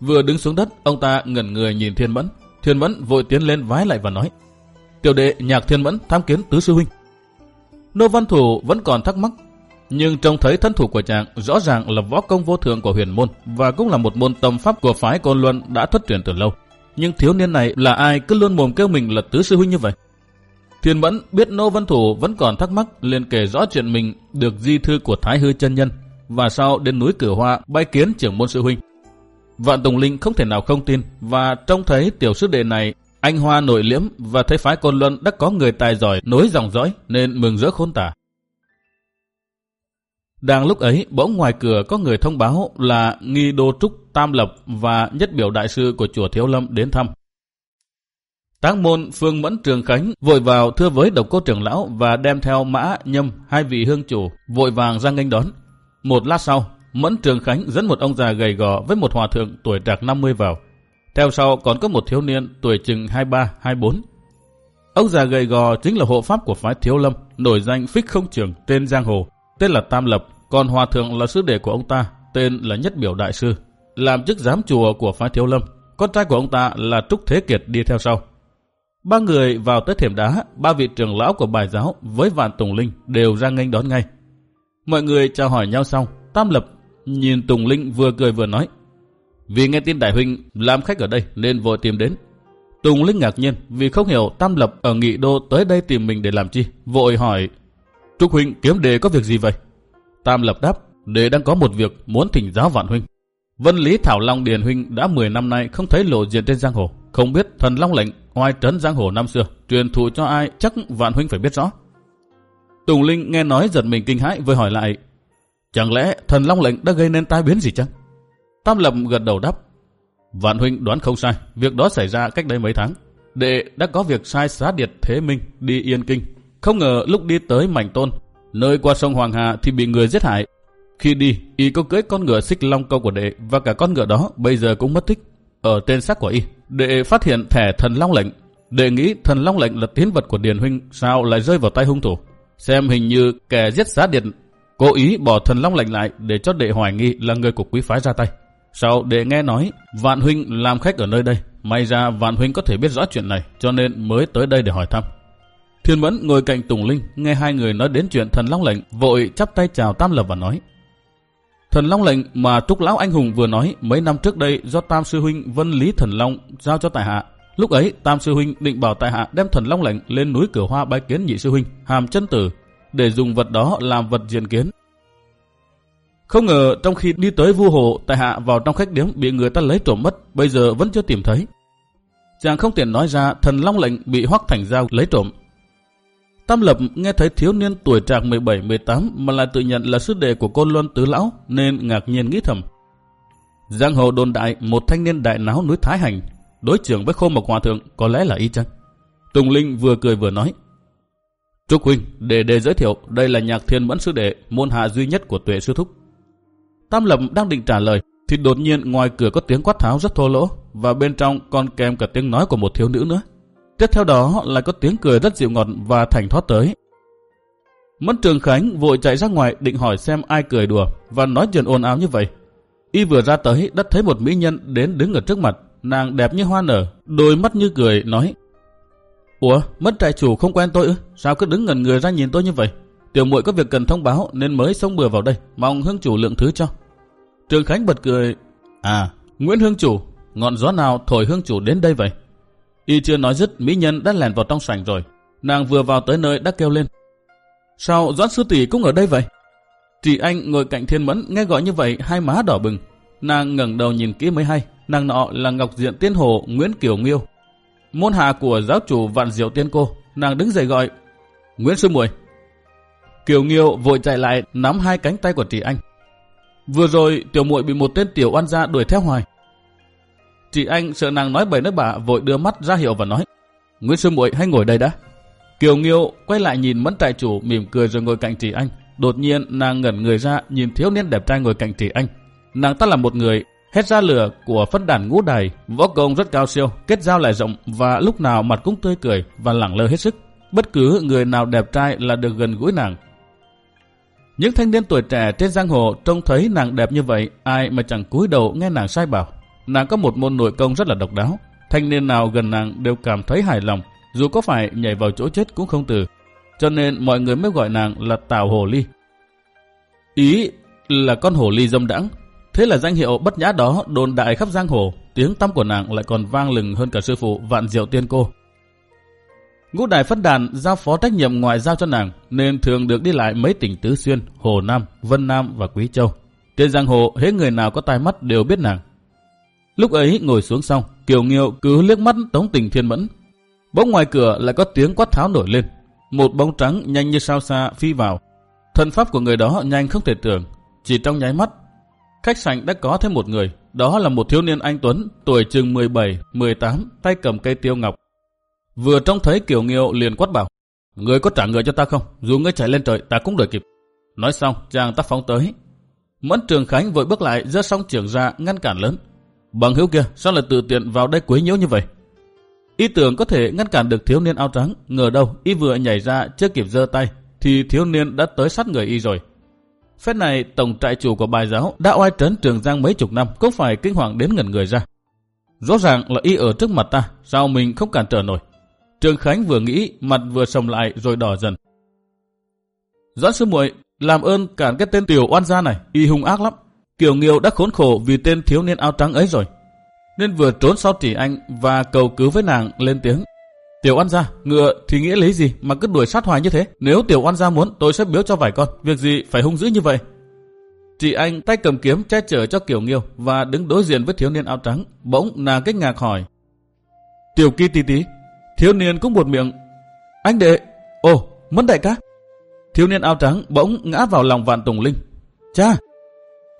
Vừa đứng xuống đất, ông ta ngẩn người nhìn Thiên Mẫn. Thiên Mẫn vội tiến lên vái lại và nói: "Tiểu đệ Nhạc Thiên Mẫn tham kiến tứ sư huynh." Nô Văn Thủ vẫn còn thắc mắc, nhưng trông thấy thân thủ của chàng rõ ràng là võ công vô thượng của huyền môn và cũng là một môn tâm pháp của phái Côn Luân đã thất truyền từ lâu. Nhưng thiếu niên này là ai cứ luôn mồm kêu mình là tứ sư huynh như vậy? Thiên Mẫn biết Nô Văn Thủ vẫn còn thắc mắc liền kể rõ chuyện mình được di thư của Thái Hư chân nhân và sau đến núi cửa Hoa bay kiến trưởng môn sư huynh. Vạn Tùng Linh không thể nào không tin và trông thấy tiểu sư đệ này anh Hoa nổi liễm và thấy phái Côn Luân đã có người tài giỏi nối dòng dõi nên mừng rỡ khôn tả. Đang lúc ấy, bỗng ngoài cửa có người thông báo là nghi đô trúc Tam Lập và nhất biểu đại sư của chùa Thiếu Lâm đến thăm. Táng môn Phương Mẫn Trường Khánh vội vào thưa với độc cô trưởng lão và đem theo mã nhâm hai vị hương chủ vội vàng ra nghênh đón. Một lát sau, Mẫn Trường Khánh dẫn một ông già gầy gò với một hòa thượng tuổi trạc 50 vào. Theo sau còn có một thiếu niên tuổi chừng 23-24. Ông già gầy gò chính là hộ pháp của phái Thiếu Lâm, nổi danh phích không trường tên Giang Hồ, tên là Tam Lập, còn hòa thượng là sư đệ của ông ta, tên là Nhất Biểu Đại Sư, làm chức giám chùa của phái Thiếu Lâm. Con trai của ông ta là Trúc Thế Kiệt đi theo sau. Ba người vào tới thềm đá, ba vị trưởng lão của bài giáo với vạn Tùng Linh đều ra nghênh đón ngay. Mọi người chào hỏi nhau xong, Tam Lập nhìn Tùng Linh vừa cười vừa nói. Vì nghe tin Đại Huynh làm khách ở đây nên vội tìm đến. Tùng Linh ngạc nhiên vì không hiểu Tam Lập ở Nghị Đô tới đây tìm mình để làm chi. Vội hỏi, Trúc Huynh kiếm đề có việc gì vậy? Tam Lập đáp, đề đang có một việc muốn thỉnh giáo Vạn Huynh. Vân Lý Thảo Long Điền Huynh đã 10 năm nay không thấy lộ diện trên giang hồ. Không biết thần Long lệnh oai trấn giang hồ năm xưa, truyền thụ cho ai chắc Vạn Huynh phải biết rõ. Tùng Linh nghe nói giật mình kinh hãi với hỏi lại, chẳng lẽ thần Long lệnh đã gây nên tai biến gì chăng? Tam Lập gật đầu đáp, Vạn Huynh đoán không sai, việc đó xảy ra cách đây mấy tháng. Đệ đã có việc sai xá điệt Thế Minh đi Yên Kinh. Không ngờ lúc đi tới Mảnh Tôn, nơi qua sông Hoàng Hà thì bị người giết hại. Khi đi, y có cưới con ngựa xích long câu của đệ và cả con ngựa đó bây giờ cũng mất tích. Ở tên xác của y, đệ phát hiện thẻ thần long lệnh. Đệ nghĩ thần long lệnh là tiến vật của Điền Huynh sao lại rơi vào tay hung thủ. Xem hình như kẻ giết giá điện cố ý bỏ thần long lệnh lại để cho đệ hoài nghi là người của quý phái ra tay. Sau đệ nghe nói Vạn Huynh làm khách ở nơi đây, may ra Vạn Huynh có thể biết rõ chuyện này cho nên mới tới đây để hỏi thăm. Thiên Mẫn ngồi cạnh Tùng Linh, nghe hai người nói đến chuyện thần Long lệnh, vội chắp tay chào Tam Lập và nói. Thần Long lệnh mà Trúc Lão Anh Hùng vừa nói mấy năm trước đây do Tam Sư Huynh Vân Lý Thần Long giao cho Tài Hạ. Lúc ấy Tam Sư Huynh định bảo Tài Hạ đem thần Long lệnh lên núi cửa hoa bái kiến nhị Sư Huynh, hàm chân tử, để dùng vật đó làm vật diện kiến. Không ngờ trong khi đi tới vu hồ, Tài Hạ vào trong khách điếm bị người ta lấy trộm mất, bây giờ vẫn chưa tìm thấy. Chàng không tiện nói ra thần Long lệnh bị Hoắc Thành Giao lấy trộm, Tam Lập nghe thấy thiếu niên tuổi trạc 17-18 mà lại tự nhận là sư đệ của côn luân tứ lão nên ngạc nhiên nghĩ thầm. Giang hồ đồn đại một thanh niên đại náo núi Thái Hành, đối trưởng với khô mộc hòa thượng có lẽ là y chăng? Tùng Linh vừa cười vừa nói. Trúc Huynh, để đề giới thiệu, đây là nhạc thiên mẫn sư đệ, môn hạ duy nhất của tuệ sư thúc. Tam Lập đang định trả lời, thì đột nhiên ngoài cửa có tiếng quát tháo rất thô lỗ, và bên trong còn kèm cả tiếng nói của một thiếu nữ nữa. Tiếp theo đó lại có tiếng cười rất dịu ngọt và thành thoát tới. Mẫn Trường Khánh vội chạy ra ngoài định hỏi xem ai cười đùa và nói chuyện ồn ào như vậy. Y vừa ra tới đã thấy một mỹ nhân đến đứng ở trước mặt, nàng đẹp như hoa nở, đôi mắt như cười, nói Ủa, mất trại chủ không quen tôi ư? Sao cứ đứng ngẩn người ra nhìn tôi như vậy? Tiểu muội có việc cần thông báo nên mới xông bừa vào đây, mong hương chủ lượng thứ cho. Trường Khánh bật cười. À, Nguyễn Hương Chủ, ngọn gió nào thổi Hương Chủ đến đây vậy? Y chưa nói dứt, mỹ nhân đã lèn vào trong sảnh rồi. Nàng vừa vào tới nơi đã kêu lên. Sao Doãn Sư Tỷ cũng ở đây vậy? Chị anh ngồi cạnh thiên mẫn nghe gọi như vậy hai má đỏ bừng. Nàng ngẩng đầu nhìn kỹ mới hay. Nàng nọ là Ngọc Diện Tiên Hồ Nguyễn Kiều Nghiêu. Môn hạ của giáo chủ Vạn Diệu Tiên Cô. Nàng đứng dậy gọi. Nguyễn Sư Muội. Kiều Nghiêu vội chạy lại nắm hai cánh tay của chị anh. Vừa rồi tiểu muội bị một tên tiểu oan gia đuổi theo hoài. Chị anh sợ nàng nói bậy nói bạ vội đưa mắt ra hiệu và nói Nguyễn Sư muội hãy ngồi đây đã. Kiều Nghiêu quay lại nhìn mẫn trại chủ mỉm cười rồi ngồi cạnh chị anh. Đột nhiên nàng ngẩn người ra nhìn thiếu niên đẹp trai ngồi cạnh chị anh. Nàng ta là một người hết ra lửa của phân đàn ngũ đài, võ công rất cao siêu, kết giao lại rộng và lúc nào mặt cũng tươi cười và lẳng lơ hết sức. Bất cứ người nào đẹp trai là được gần gũi nàng. Những thanh niên tuổi trẻ trên giang hồ trông thấy nàng đẹp như vậy, ai mà chẳng cúi đầu nghe nàng sai bảo. Nàng có một môn nội công rất là độc đáo. Thanh niên nào gần nàng đều cảm thấy hài lòng, dù có phải nhảy vào chỗ chết cũng không từ. Cho nên mọi người mới gọi nàng là Tào Hồ Ly. Ý là con hồ ly dâm đãng. Thế là danh hiệu bất nhã đó đồn đại khắp giang hồ, tiếng tăm của nàng lại còn vang lừng hơn cả sư phụ Vạn Diệu Tiên Cô. Ngũ Đại Phân Đàn giao phó trách nhiệm ngoại giao cho nàng, nên thường được đi lại mấy tỉnh Tứ Xuyên, Hồ Nam, Vân Nam và Quý Châu. Trên giang hồ, hết người nào có tai mắt đều biết nàng. Lúc ấy ngồi xuống xong, Kiều Nghiêu cứ liếc mắt tống tình thiên mẫn. Bỗng ngoài cửa lại có tiếng quát tháo nổi lên. Một bóng trắng nhanh như sao xa phi vào. Thân pháp của người đó nhanh không thể tưởng. Chỉ trong nháy mắt, khách sạn đã có thêm một người. Đó là một thiếu niên anh Tuấn, tuổi chừng 17, 18, tay cầm cây tiêu ngọc. Vừa trông thấy Kiều Nghiêu liền quát bảo. Người có trả người cho ta không? Dù ngươi chạy lên trời ta cũng đuổi kịp. Nói xong, chàng ta phóng tới. Mẫn Trường Khánh vội bước lại, giơ song trưởng ra ngăn cản lớn. Bằng hữu kia, sao lại tự tiện vào đây quấy nhiễu như vậy? Y tưởng có thể ngăn cản được thiếu niên áo trắng, ngờ đâu y vừa nhảy ra chưa kịp giơ tay, thì thiếu niên đã tới sát người y rồi. Phép này, tổng trại chủ của bài giáo đã oai trấn Trường Giang mấy chục năm, cũng phải kinh hoàng đến ngẩn người ra. Rõ ràng là y ở trước mặt ta, sao mình không cản trở nổi. Trường Khánh vừa nghĩ, mặt vừa sầm lại rồi đỏ dần. Doãn sư muội làm ơn cản cái tên tiểu oan gia này, y hung ác lắm. Kiều Nghiêu đã khốn khổ vì tên thiếu niên áo trắng ấy rồi. Nên vừa trốn sau chỉ anh và cầu cứu với nàng lên tiếng. Tiểu oan gia, ngựa thì nghĩa lý gì mà cứ đuổi sát hoài như thế? Nếu tiểu oan gia muốn tôi sẽ biếu cho vài con. Việc gì phải hung dữ như vậy? Chị anh tay cầm kiếm che chở cho Kiều Nghiêu và đứng đối diện với thiếu niên áo trắng. Bỗng nàng kích ngạc hỏi. Tiểu kỳ tí tí. Thiếu niên cũng buột miệng. Anh đệ. Ồ, mất đại ca. Thiếu niên áo trắng bỗng ngã vào lòng vạn tùng linh. Cha,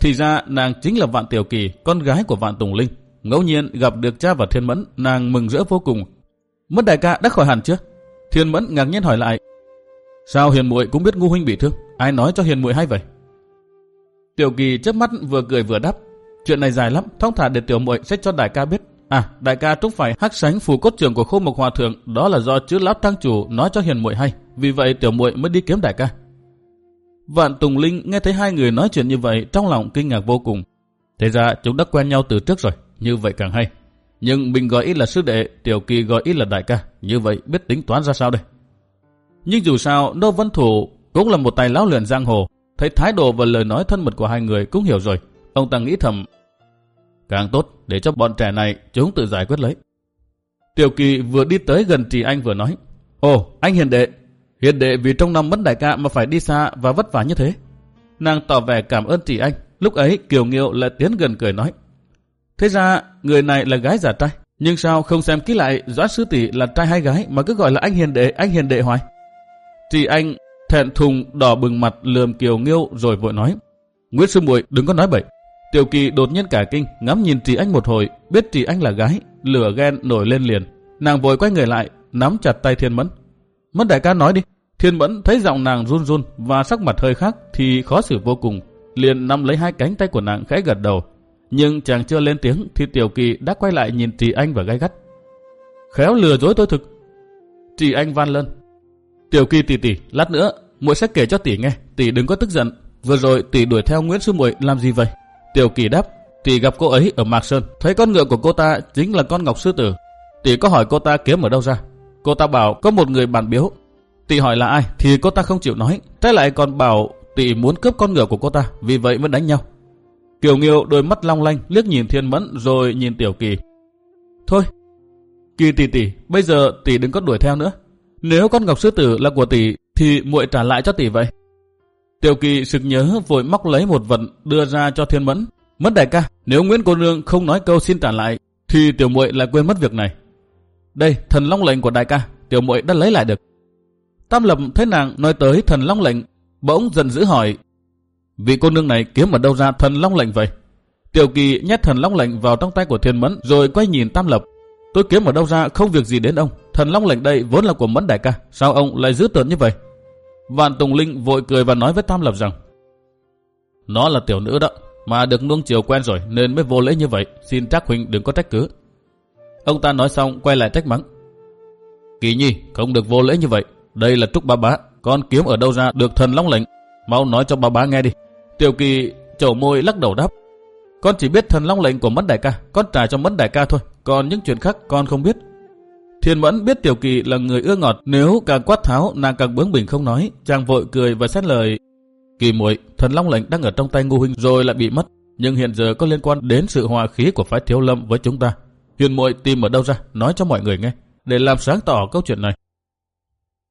thì ra nàng chính là Vạn Tiểu Kỳ, con gái của Vạn Tùng Linh. Ngẫu nhiên gặp được cha và Thiên Mẫn, nàng mừng rỡ vô cùng. Mất đại ca đã khỏi hẳn chưa? Thiên Mẫn ngạc nhiên hỏi lại. Sao Hiền muội cũng biết ngu huynh bị thương? Ai nói cho Hiền muội hay vậy? Tiểu Kỳ chớp mắt vừa cười vừa đáp. Chuyện này dài lắm, thông thả để tiểu muội sẽ cho đại ca biết. À, đại ca trúc phải hắc sánh phù cốt trường của khô mộc hòa thượng, đó là do chữ lão trang chủ nói cho hiền muội hay. Vì vậy tiểu muội mới đi kiếm đại ca. Vạn Tùng Linh nghe thấy hai người nói chuyện như vậy trong lòng kinh ngạc vô cùng. Thế ra chúng đã quen nhau từ trước rồi, như vậy càng hay. Nhưng mình gọi ít là sư đệ, Tiểu Kỳ gọi ít là đại ca, như vậy biết tính toán ra sao đây? Nhưng dù sao, Đô Văn Thủ cũng là một tài lão luyện giang hồ, thấy thái độ và lời nói thân mật của hai người cũng hiểu rồi. Ông ta nghĩ thầm, càng tốt để cho bọn trẻ này chúng tự giải quyết lấy. Tiểu Kỳ vừa đi tới gần Trì Anh vừa nói, Ồ, anh hiền đệ, Hiền đệ vì trong năm mất đại ca mà phải đi xa và vất vả như thế. Nàng tỏ vẻ cảm ơn chị anh. Lúc ấy Kiều Nghiêu lại tiến gần cười nói. Thế ra người này là gái giả trai. Nhưng sao không xem kỹ lại Doãn Sư Tỷ là trai hay gái mà cứ gọi là anh hiền đệ, anh hiền đệ hoài. Chị anh thẹn thùng đỏ bừng mặt lườm Kiều Nghiêu rồi vội nói. Nguyễn Sư muội đừng có nói bậy. Tiểu Kỳ đột nhiên cả kinh, ngắm nhìn chị anh một hồi, biết chị anh là gái, lửa ghen nổi lên liền. Nàng vội quay người lại, nắm chặt tay Thiên Mẫn mất đại ca nói đi. Thiên Mẫn thấy giọng nàng run run và sắc mặt hơi khác thì khó xử vô cùng, liền nắm lấy hai cánh tay của nàng khẽ gật đầu. Nhưng chàng chưa lên tiếng thì Tiểu Kỳ đã quay lại nhìn Trì anh và gai gắt. Khéo lừa dối tôi thực. Trì anh van lên. Tiểu Kỳ tỷ tỷ, lát nữa muội sẽ kể cho tỷ nghe, tỷ đừng có tức giận. Vừa rồi tỷ đuổi theo Nguyễn sư muội làm gì vậy? Tiểu Kỳ đáp, tỷ gặp cô ấy ở Mạc Sơn, thấy con ngựa của cô ta chính là con Ngọc Sư Tử. Tỷ có hỏi cô ta kiếm ở đâu ra? Cô ta bảo có một người bàn biếu. Tị hỏi là ai thì cô ta không chịu nói, trái lại còn bảo tị muốn cướp con ngựa của cô ta, vì vậy mới đánh nhau. Kiều Nghiêu đôi mắt long lanh liếc nhìn Thiên Mẫn rồi nhìn Tiểu Kỳ. Thôi, Kỳ tỷ tỷ, bây giờ tỷ đừng có đuổi theo nữa. Nếu con Ngọc Sư Tử là của tỷ thì muội trả lại cho tỷ vậy. Tiểu Kỳ sực nhớ vội móc lấy một vật đưa ra cho Thiên Mẫn. Mất đại ca, nếu Nguyễn cô nương không nói câu xin trả lại thì tiểu muội lại quên mất việc này. Đây, thần long lệnh của đại ca, tiểu muội đã lấy lại được. Tam Lập thấy nàng nói tới thần long lệnh, bỗng giận dữ hỏi: "Vị cô nương này kiếm ở đâu ra thần long lệnh vậy?" Tiểu Kỳ nhét thần long lệnh vào trong tay của Thiên Mẫn rồi quay nhìn Tam Lập. "Tôi kiếm ở đâu ra không việc gì đến ông, thần long lệnh đây vốn là của Mẫn đại ca, sao ông lại giữ tợn như vậy?" Vạn Tùng Linh vội cười và nói với Tam Lập rằng Nó là tiểu nữ đó, mà được nuông chiều quen rồi nên mới vô lễ như vậy, xin Trác Huynh đừng có trách cứ. Ông ta nói xong quay lại trách mắng. Kỳ nhi, không được vô lễ như vậy, đây là Trúc Ba Bá, con kiếm ở đâu ra được thần long lệnh, mau nói cho Ba Bá nghe đi. Tiểu Kỳ chầu môi lắc đầu đáp. Con chỉ biết thần long lệnh của mất Đại ca, con trả cho mất Đại ca thôi, còn những chuyện khác con không biết. Thiên Mẫn biết Tiểu Kỳ là người ưa ngọt, nếu càng quát tháo nàng càng bướng bỉnh không nói, chàng vội cười và xét lời. Kỳ muội, thần long lệnh đang ở trong tay Ngô huynh rồi lại bị mất, nhưng hiện giờ có liên quan đến sự hòa khí của phái Thiếu Lâm với chúng ta. Huyền muội tìm ở đâu ra, nói cho mọi người nghe, để làm sáng tỏ câu chuyện này.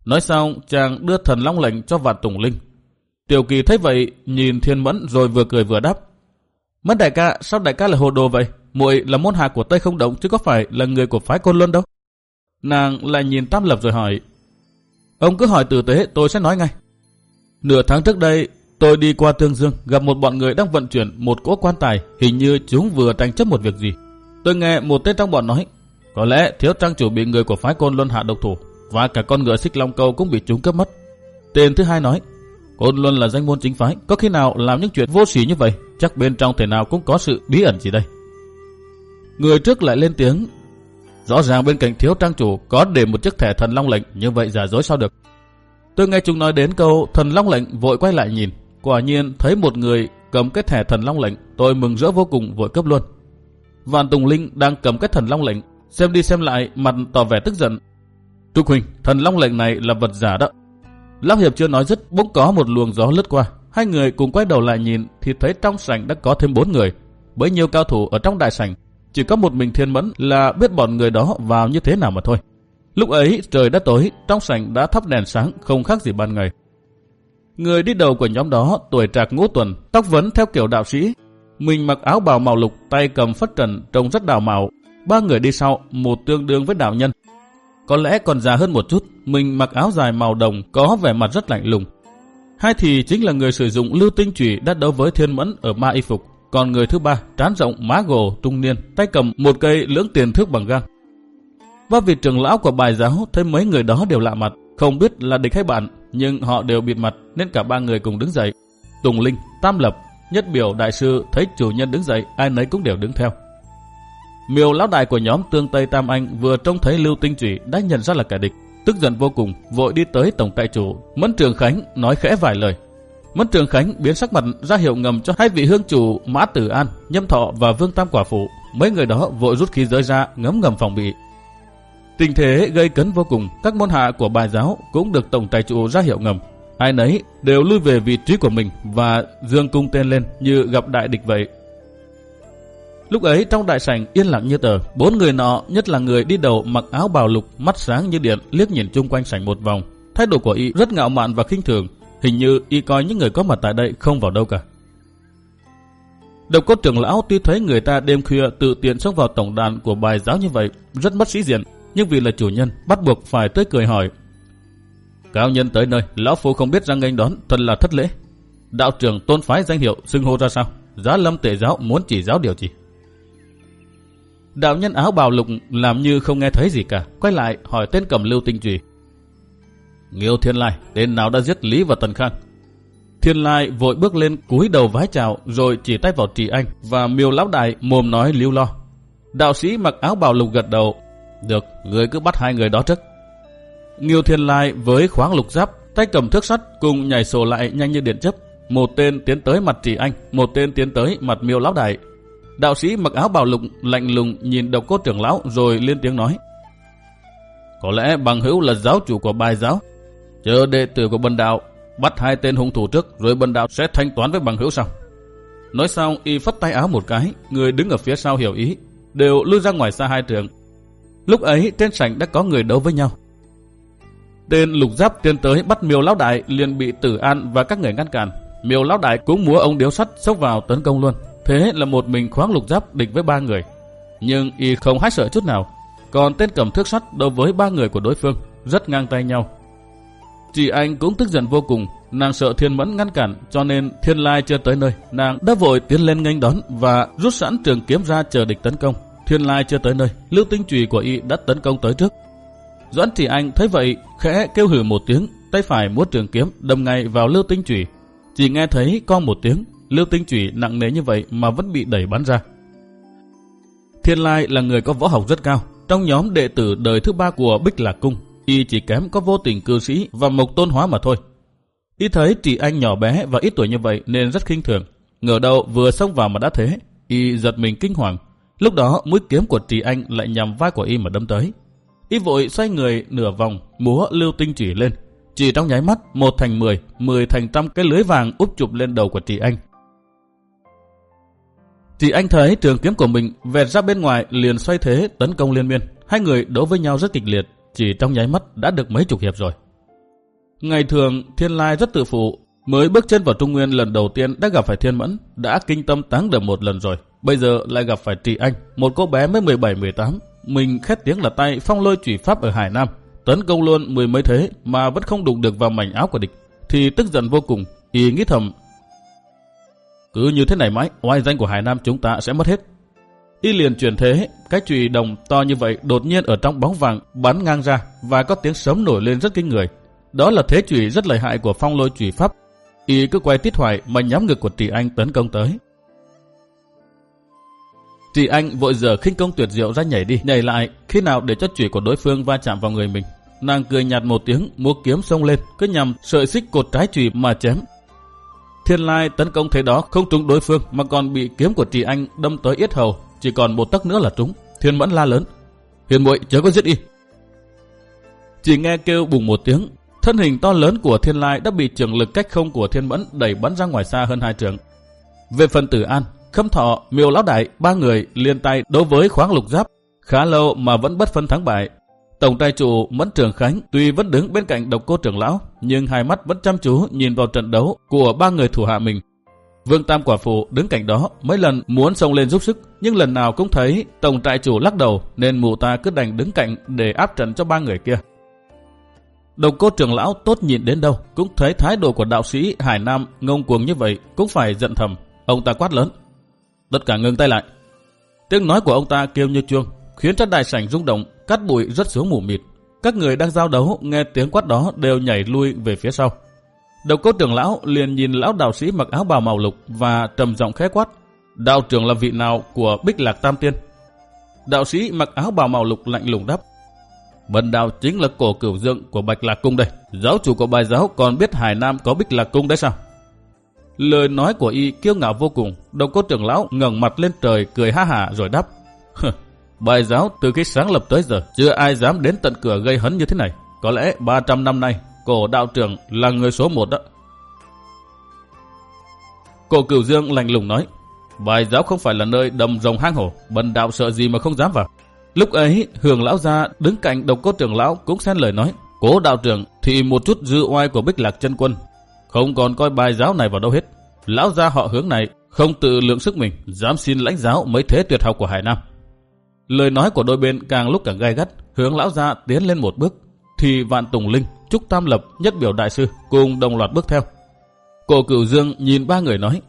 Nói xong, chàng đưa thần long lệnh cho Vạn Tùng Linh. Tiểu Kỳ thấy vậy, nhìn Thiên Mẫn rồi vừa cười vừa đáp. Mất đại ca, sao đại ca lại hồ đồ vậy? muội là môn hạ của Tây Không Động chứ có phải là người của phái Côn Luân đâu. Nàng lại nhìn Tam Lập rồi hỏi. Ông cứ hỏi tử tế tôi sẽ nói ngay. Nửa tháng trước đây tôi đi qua Tương Dương gặp một bọn người đang vận chuyển một cỗ quan tài. Hình như chúng vừa tranh chấp một việc gì. Tôi nghe một tên trong bọn nói. Có lẽ thiếu trang chủ bị người của phái côn luân hạ độc thủ. Và cả con ngựa xích long câu cũng bị chúng cướp mất. Tên thứ hai nói. Côn luân là danh môn chính phái. Có khi nào làm những chuyện vô sỉ như vậy? Chắc bên trong thể nào cũng có sự bí ẩn gì đây. Người trước lại lên tiếng Rõ ràng bên cạnh thiếu trang chủ có để một chiếc thẻ thần long lệnh, như vậy giả dối sao được. Tôi nghe chúng nói đến câu thần long lệnh vội quay lại nhìn. Quả nhiên thấy một người cầm cái thẻ thần long lệnh, tôi mừng rỡ vô cùng vội cấp luôn. Vạn Tùng Linh đang cầm cái thần long lệnh, xem đi xem lại mặt tỏ vẻ tức giận. Trúc Huỳnh, thần long lệnh này là vật giả đó. Lão Hiệp chưa nói dứt, bỗng có một luồng gió lướt qua. Hai người cùng quay đầu lại nhìn thì thấy trong sảnh đã có thêm bốn người. Bấy nhiêu cao thủ ở trong đại sảnh chỉ có một mình thiên mẫn là biết bọn người đó vào như thế nào mà thôi. Lúc ấy trời đã tối, trong sảnh đã thắp đèn sáng không khác gì ban ngày. Người đi đầu của nhóm đó tuổi trạc ngũ tuần, tóc vấn theo kiểu đạo sĩ. Mình mặc áo bào màu lục, tay cầm phất trần, trông rất đào mạo. Ba người đi sau, một tương đương với đạo nhân. Có lẽ còn già hơn một chút, mình mặc áo dài màu đồng, có vẻ mặt rất lạnh lùng. Hai thì chính là người sử dụng lưu tinh chủy đã đấu với thiên mẫn ở ma y phục. Còn người thứ ba, trán rộng, má gồ, trung niên, tay cầm một cây lưỡng tiền thước bằng gang. Và vị trưởng lão của bài giáo thấy mấy người đó đều lạ mặt, không biết là địch hay bạn, nhưng họ đều bịt mặt nên cả ba người cùng đứng dậy. Tùng Linh, Tam Lập, Nhất Biểu Đại Sư thấy chủ nhân đứng dậy, ai nấy cũng đều đứng theo. Miêu lão đại của nhóm Tương Tây Tam Anh vừa trông thấy Lưu Tinh Trụy đã nhận ra là kẻ địch, tức giận vô cùng, vội đi tới tổng trại chủ, Mẫn Trường Khánh nói khẽ vài lời. mẫn Trường Khánh biến sắc mặt ra hiệu ngầm cho hai vị hương chủ Mã Tử An, Nhâm Thọ và Vương Tam Quả Phụ. Mấy người đó vội rút khí giới ra ngấm ngầm phòng bị. Tình thế gây cấn vô cùng, các môn hạ của bài giáo cũng được tổng tài chủ ra hiệu ngầm. Ai nấy đều lui về vị trí của mình và dương cung tên lên như gặp đại địch vậy. Lúc ấy trong đại sảnh yên lặng như tờ, bốn người nọ, nhất là người đi đầu mặc áo bào lục, mắt sáng như điện, liếc nhìn chung quanh sảnh một vòng. Thái độ của y rất ngạo mạn và khinh thường, Hình như y coi những người có mặt tại đây không vào đâu cả. Độc cốt trưởng lão tuy thấy người ta đêm khuya tự tiện xông vào tổng đàn của bài giáo như vậy, rất mất sĩ diện, nhưng vì là chủ nhân, bắt buộc phải tới cười hỏi. Cao nhân tới nơi, lão phu không biết ra nghênh đón, thật là thất lễ. Đạo trưởng tôn phái danh hiệu xưng hô ra sao? Giá lâm tệ giáo muốn chỉ giáo điều gì? Đạo nhân áo bào lục làm như không nghe thấy gì cả, quay lại hỏi tên cầm lưu tinh trùy. Nghiêu Thiên Lai, tên nào đã giết Lý và Tần Khang? Thiên Lai vội bước lên cúi đầu vái chào rồi chỉ tay vào Trì Anh và miêu lão đại mồm nói lưu lo. Đạo sĩ mặc áo bào lục gật đầu. Được, người cứ bắt hai người đó trước. Nghiêu Thiên Lai với khoáng lục giáp, tay cầm thước sắt cùng nhảy sổ lại nhanh như điện chớp Một tên tiến tới mặt Trì Anh, một tên tiến tới mặt miêu lão đại. Đạo sĩ mặc áo bào lục lạnh lùng nhìn độc cốt trưởng lão rồi lên tiếng nói. Có lẽ bằng hữu là giáo chủ của bài giáo. Chờ đệ tử của bần đạo bắt hai tên hung thủ trước rồi bần đạo sẽ thanh toán với bằng hữu sau. Nói xong y phất tay áo một cái, người đứng ở phía sau hiểu ý, đều lưu ra ngoài xa hai trường. Lúc ấy trên sảnh đã có người đấu với nhau. Tên lục giáp tiến tới bắt miêu lão đại liền bị tử an và các người ngăn cản. Miêu lão đại cũng múa ông điếu sắt xốc vào tấn công luôn. Thế là một mình khoáng lục giáp địch với ba người. Nhưng y không hái sợ chút nào. Còn tên cầm thước sắt đối với ba người của đối phương rất ngang tay nhau. Chị anh cũng tức giận vô cùng, nàng sợ thiên mẫn ngăn cản cho nên thiên lai chưa tới nơi. Nàng đã vội tiến lên nghênh đón và rút sẵn trường kiếm ra chờ địch tấn công. Thiên lai chưa tới nơi, lưu tinh trùy của y đã tấn công tới trước. Doãn thị anh thấy vậy, khẽ kêu hử một tiếng, tay phải múa trường kiếm đâm ngay vào lưu tinh Chủy. Chỉ nghe thấy con một tiếng, lưu tinh Chủy nặng nề như vậy mà vẫn bị đẩy bắn ra. Thiên Lai là người có võ học rất cao, trong nhóm đệ tử đời thứ ba của Bích Lạc Cung, y chỉ kém có vô tình cư sĩ và mộc tôn hóa mà thôi. Y thấy Trị anh nhỏ bé và ít tuổi như vậy nên rất khinh thường. Ngờ đâu vừa xông vào mà đã thế, y giật mình kinh hoàng. Lúc đó mũi kiếm của chị anh lại nhằm vai của y mà đâm tới. Y vội xoay người nửa vòng, múa lưu tinh chỉ lên. Chỉ trong nháy mắt, một thành mười, mười thành trăm cái lưới vàng úp chụp lên đầu của chị anh. Chị anh thấy trường kiếm của mình vẹt ra bên ngoài liền xoay thế tấn công liên miên. Hai người đấu với nhau rất kịch liệt, chỉ trong nháy mắt đã được mấy chục hiệp rồi. Ngày thường, Thiên Lai rất tự phụ, mới bước chân vào Trung Nguyên lần đầu tiên đã gặp phải Thiên Mẫn, đã kinh tâm táng đầm một lần rồi. Bây giờ lại gặp phải chị Anh, một cô bé mới 17-18, mình khét tiếng là tay phong lôi chủy pháp ở Hải Nam, tấn công luôn mười mấy thế mà vẫn không đụng được vào mảnh áo của địch, thì tức giận vô cùng, y nghĩ thầm. Cứ như thế này mãi, oai danh của Hải Nam chúng ta sẽ mất hết. Y liền chuyển thế, cái chùy đồng to như vậy đột nhiên ở trong bóng vàng bắn ngang ra và có tiếng sấm nổi lên rất kinh người. Đó là thế chùy rất lợi hại của phong lôi chùy pháp. Y cứ quay tít hoài mà nhắm ngực của Trì Anh tấn công tới chị Anh vội giờ khinh công tuyệt diệu ra nhảy đi, nhảy lại, khi nào để cho chủy của đối phương va chạm vào người mình. Nàng cười nhạt một tiếng, múa kiếm xông lên, cứ nhằm sợi xích cột trái chủy mà chém. Thiên Lai tấn công thế đó không trúng đối phương mà còn bị kiếm của Trì Anh đâm tới yết hầu, chỉ còn một tấc nữa là trúng. Thiên Mẫn la lớn, Hiền muội chớ có giết y. Chỉ nghe kêu bùng một tiếng, thân hình to lớn của Thiên Lai đã bị trường lực cách không của Thiên Mẫn đẩy bắn ra ngoài xa hơn hai trường. Về phần Tử An, Khâm Thọ, Miêu Lão Đại, ba người liên tay đối với khoáng lục giáp, khá lâu mà vẫn bất phân thắng bại. Tổng trai chủ Mẫn Trường Khánh tuy vẫn đứng bên cạnh độc cô trưởng lão, nhưng hai mắt vẫn chăm chú nhìn vào trận đấu của ba người thủ hạ mình. Vương Tam Quả Phụ đứng cạnh đó mấy lần muốn xông lên giúp sức, nhưng lần nào cũng thấy tổng trại chủ lắc đầu nên mụ ta cứ đành đứng cạnh để áp trận cho ba người kia. độc cô trưởng lão tốt nhìn đến đâu cũng thấy thái độ của đạo sĩ Hải Nam ngông cuồng như vậy cũng phải giận thầm. Ông ta quát lớn. Tất cả ngừng tay lại. Tiếng nói của ông ta kêu như chuông, khiến cho đại sảnh rung động, cắt bụi rất xuống mù mịt. Các người đang giao đấu nghe tiếng quát đó đều nhảy lui về phía sau. Đầu cốt trưởng lão liền nhìn lão đạo sĩ mặc áo bào màu lục và trầm giọng khẽ quát. Đạo trưởng là vị nào của Bích Lạc Tam Tiên? Đạo sĩ mặc áo bào màu lục lạnh lùng đáp. Bần đạo chính là cổ cửu dương của Bạch Lạc Cung đây. Giáo chủ của bài giáo còn biết Hải Nam có Bích Lạc Cung đấy sao? Lời nói của y kiêu ngạo vô cùng. Đồng cốt trưởng lão ngẩng mặt lên trời cười ha hả rồi đáp. [LAUGHS] bài giáo từ khi sáng lập tới giờ chưa ai dám đến tận cửa gây hấn như thế này. Có lẽ 300 năm nay cổ đạo trưởng là người số một đó. Cổ cửu dương lạnh lùng nói. Bài giáo không phải là nơi đầm rồng hang hổ, bần đạo sợ gì mà không dám vào. Lúc ấy, hường lão gia đứng cạnh độc cốt trưởng lão cũng xen lời nói. Cố đạo trưởng thì một chút dư oai của bích lạc chân quân. Không còn coi bài giáo này vào đâu hết. Lão gia họ hướng này không tự lượng sức mình, dám xin lãnh giáo mấy thế tuyệt học của Hải Nam. Lời nói của đôi bên càng lúc càng gai gắt, hướng lão gia tiến lên một bước, thì vạn tùng linh Trúc Tam Lập, Nhất Biểu Đại Sư cùng đồng loạt bước theo. Cổ cửu dương nhìn ba người nói,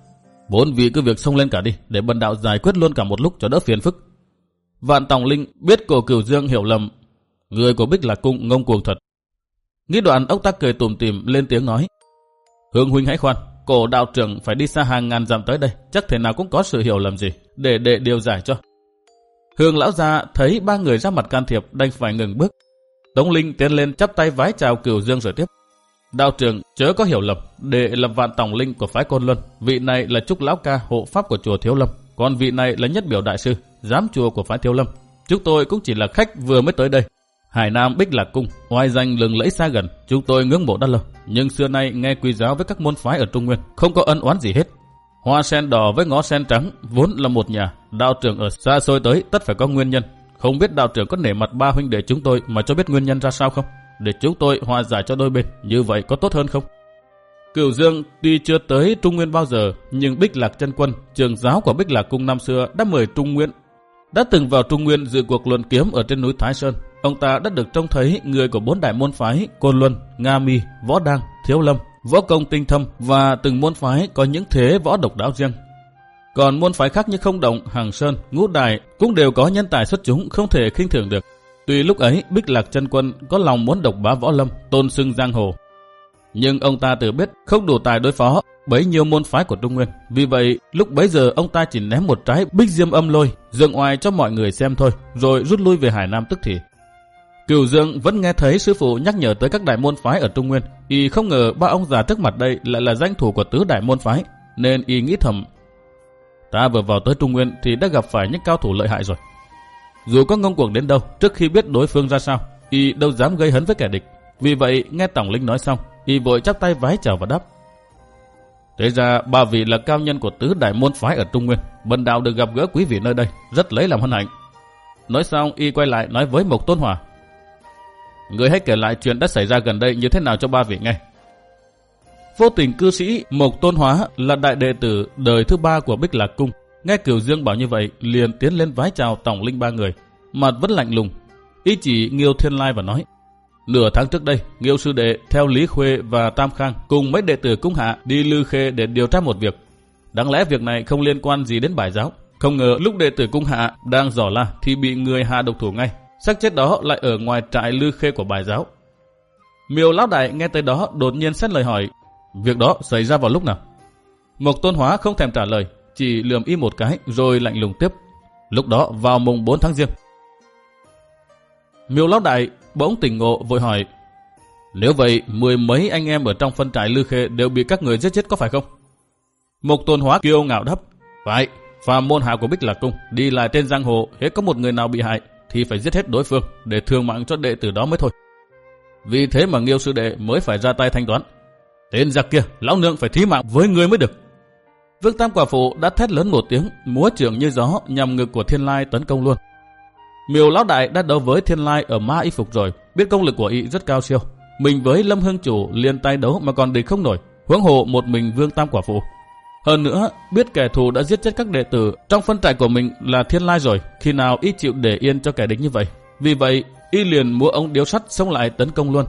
bốn vị cứ việc xông lên cả đi, để bần đạo giải quyết luôn cả một lúc cho đỡ phiền phức. Vạn Tòng Linh biết cổ cửu dương hiểu lầm, người của Bích là cung ngông cuồng thật. Nghĩ đoạn ốc ta cười tùm tìm lên tiếng nói, Hương huynh hãy khoan, cổ đạo trưởng phải đi xa hàng ngàn dặm tới đây, chắc thể nào cũng có sự hiểu lầm gì, để đệ điều giải cho. Hương lão gia thấy ba người ra mặt can thiệp đành phải ngừng bước. Tống Linh tiến lên chắp tay vái chào cửu dương rồi tiếp. Đạo trưởng chớ có hiểu lầm, đệ là vạn tổng linh của phái Côn Luân, vị này là trúc lão ca hộ pháp của chùa Thiếu Lâm, còn vị này là nhất biểu đại sư, giám chùa của phái Thiếu Lâm. Chúng tôi cũng chỉ là khách vừa mới tới đây. Hải Nam Bích Lạc Cung, ngoài danh lừng lẫy xa gần, chúng tôi ngưỡng mộ đã lâu. Nhưng xưa nay nghe quý giáo với các môn phái ở Trung Nguyên, không có ân oán gì hết. Hoa sen đỏ với ngó sen trắng vốn là một nhà, đạo trưởng ở xa xôi tới tất phải có nguyên nhân. Không biết đạo trưởng có nể mặt ba huynh đệ chúng tôi mà cho biết nguyên nhân ra sao không? Để chúng tôi hòa giải cho đôi bên, như vậy có tốt hơn không? Cửu Dương tuy chưa tới Trung Nguyên bao giờ, nhưng Bích Lạc chân quân, trường giáo của Bích Lạc cung năm xưa đã mời Trung Nguyên. Đã từng vào Trung Nguyên dự cuộc luận kiếm ở trên núi Thái Sơn. Ông ta đã được trông thấy người của bốn đại môn phái Côn Luân, Nga Mi, Võ Đăng, Thiếu Lâm, võ công tinh thâm và từng môn phái có những thế võ độc đáo riêng. Còn môn phái khác như không động, hàng sơn, ngũ đài cũng đều có nhân tài xuất chúng không thể khinh thường được. Tuy lúc ấy Bích Lạc chân Quân có lòng muốn độc bá võ lâm, tôn xưng giang hồ. Nhưng ông ta tự biết không đủ tài đối phó bấy nhiêu môn phái của Trung Nguyên. Vì vậy, lúc bấy giờ ông ta chỉ ném một trái bích diêm âm lôi, dựng ngoài cho mọi người xem thôi, rồi rút lui về Hải Nam tức thì. Cửu Dương vẫn nghe thấy sư phụ nhắc nhở tới các đại môn phái ở Trung Nguyên, y không ngờ ba ông già trước mặt đây lại là danh thủ của tứ đại môn phái, nên y nghĩ thầm. Ta vừa vào tới Trung Nguyên thì đã gặp phải những cao thủ lợi hại rồi. Dù có ngông cuồng đến đâu, trước khi biết đối phương ra sao, y đâu dám gây hấn với kẻ địch. Vì vậy, nghe Tổng Linh nói xong, y vội chắp tay vái chào và đáp. Thế ra, ba vị là cao nhân của tứ đại môn phái ở Trung Nguyên. Bần đạo được gặp gỡ quý vị nơi đây, rất lấy làm hân hạnh. Nói xong, y quay lại nói với Mộc Tôn Hòa. Người hãy kể lại chuyện đã xảy ra gần đây như thế nào cho ba vị nghe. Vô tình cư sĩ Mộc Tôn Hóa là đại đệ tử đời thứ ba của Bích Lạc Cung. Nghe Kiều Dương bảo như vậy, liền tiến lên vái chào tổng linh ba người. Mặt vẫn lạnh lùng. Ý chỉ Nghiêu Thiên Lai và nói. Nửa tháng trước đây, Nghiêu Sư Đệ theo Lý Khuê và Tam Khang cùng mấy đệ tử Cung Hạ đi Lư Khê để điều tra một việc. Đáng lẽ việc này không liên quan gì đến bài giáo. Không ngờ lúc đệ tử Cung Hạ đang dò la thì bị người hạ độc thủ ngay xác chết đó lại ở ngoài trại lư khê của bài giáo. Miêu lão đại nghe tới đó đột nhiên xét lời hỏi, việc đó xảy ra vào lúc nào? Mộc tôn hóa không thèm trả lời, chỉ lườm y một cái rồi lạnh lùng tiếp. Lúc đó vào mùng 4 tháng riêng. Miêu lão đại bỗng tỉnh ngộ vội hỏi, nếu vậy mười mấy anh em ở trong phân trại lư khê đều bị các người giết chết có phải không? Mộc tôn hóa kiêu ngạo đáp, phải, phàm môn hạ của Bích Lạc Cung đi lại trên giang hồ hết có một người nào bị hại thì phải giết hết đối phương để thương mạng cho đệ tử đó mới thôi. Vì thế mà Nghiêu sư đệ mới phải ra tay thanh toán. Tên giặc kia, lão nương phải thí mạng với người mới được. Vương Tam Quả Phụ đã thét lớn một tiếng, múa trưởng như gió nhằm ngực của Thiên Lai tấn công luôn. Miêu Lão Đại đã đấu với Thiên Lai ở Ma Y Phục rồi, biết công lực của y rất cao siêu. Mình với Lâm Hương Chủ liền tay đấu mà còn địch không nổi, huống hồ một mình Vương Tam Quả Phụ hơn nữa, biết kẻ thù đã giết chết các đệ tử trong phân trại của mình là thiên lai rồi, khi nào y chịu để yên cho kẻ địch như vậy. Vì vậy, y liền mua ông điếu sắt xông lại tấn công luôn.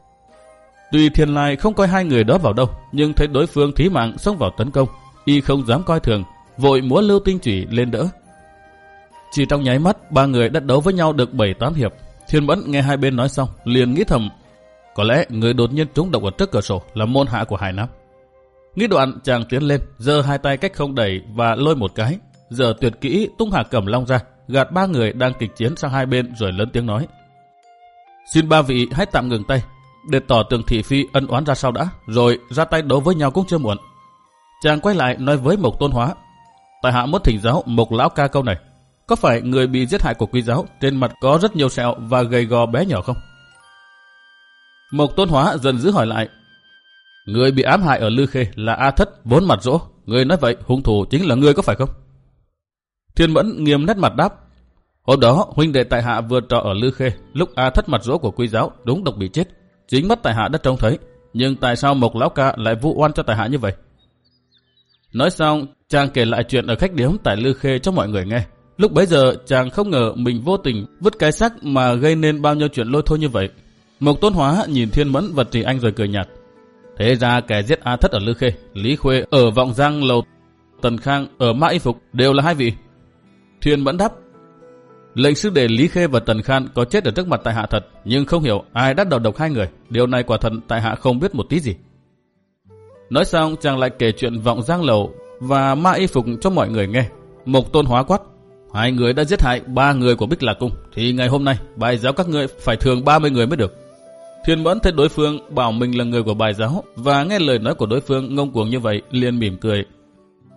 Tuy thiên lai không coi hai người đó vào đâu, nhưng thấy đối phương thí mạng xông vào tấn công, y không dám coi thường, vội múa lưu tinh chủy lên đỡ. Chỉ trong nháy mắt, ba người đã đấu với nhau được 7-8 hiệp. Thiên Mẫn nghe hai bên nói xong, liền nghĩ thầm, có lẽ người đột nhiên trúng độc ở trước cửa sổ là môn hạ của Hải Nam. Nghĩ đoạn chàng tiến lên, giơ hai tay cách không đẩy và lôi một cái. Giờ tuyệt kỹ tung hạ cầm long ra, gạt ba người đang kịch chiến sang hai bên rồi lớn tiếng nói. Xin ba vị hãy tạm ngừng tay, để tỏ tường thị phi ân oán ra sao đã, rồi ra tay đấu với nhau cũng chưa muộn. Chàng quay lại nói với Mộc Tôn Hóa. Tại hạ mất thỉnh giáo Mộc Lão ca câu này. Có phải người bị giết hại của quý giáo trên mặt có rất nhiều sẹo và gầy gò bé nhỏ không? Mộc Tôn Hóa dần dữ hỏi lại. Người bị ám hại ở Lư Khê là A Thất vốn mặt rỗ. Người nói vậy hung thủ chính là người có phải không? Thiên Mẫn nghiêm nét mặt đáp. Hôm đó huynh đệ tại hạ vừa trọ ở Lư Khê. Lúc A Thất mặt rỗ của quý giáo đúng độc bị chết. Chính mắt tại hạ đã trông thấy. Nhưng tại sao Mộc Lão Ca lại vu oan cho tại hạ như vậy? Nói xong, chàng kể lại chuyện ở khách điếm tại Lư Khê cho mọi người nghe. Lúc bấy giờ chàng không ngờ mình vô tình vứt cái xác mà gây nên bao nhiêu chuyện lôi thôi như vậy. Mộc Tôn Hóa nhìn Thiên Mẫn và Trì Anh rồi cười nhạt. Thế ra kẻ giết A Thất ở Lư Khê, Lý Khuê ở Vọng Giang Lầu, Tần Khang ở Mã Y Phục đều là hai vị. Thiên Mẫn đáp. Lệnh sư đệ Lý Khê và Tần Khan có chết ở trước mặt tại hạ thật, nhưng không hiểu ai đã đầu độc hai người. Điều này quả thật tại hạ không biết một tí gì. Nói xong chàng lại kể chuyện Vọng Giang Lầu và Ma Y Phục cho mọi người nghe. Mộc Tôn Hóa quát. Hai người đã giết hại ba người của Bích Lạc Cung, thì ngày hôm nay bài giáo các ngươi phải thường 30 người mới được. Thiên Mẫn thấy đối phương bảo mình là người của bài giáo và nghe lời nói của đối phương ngông cuồng như vậy liền mỉm cười.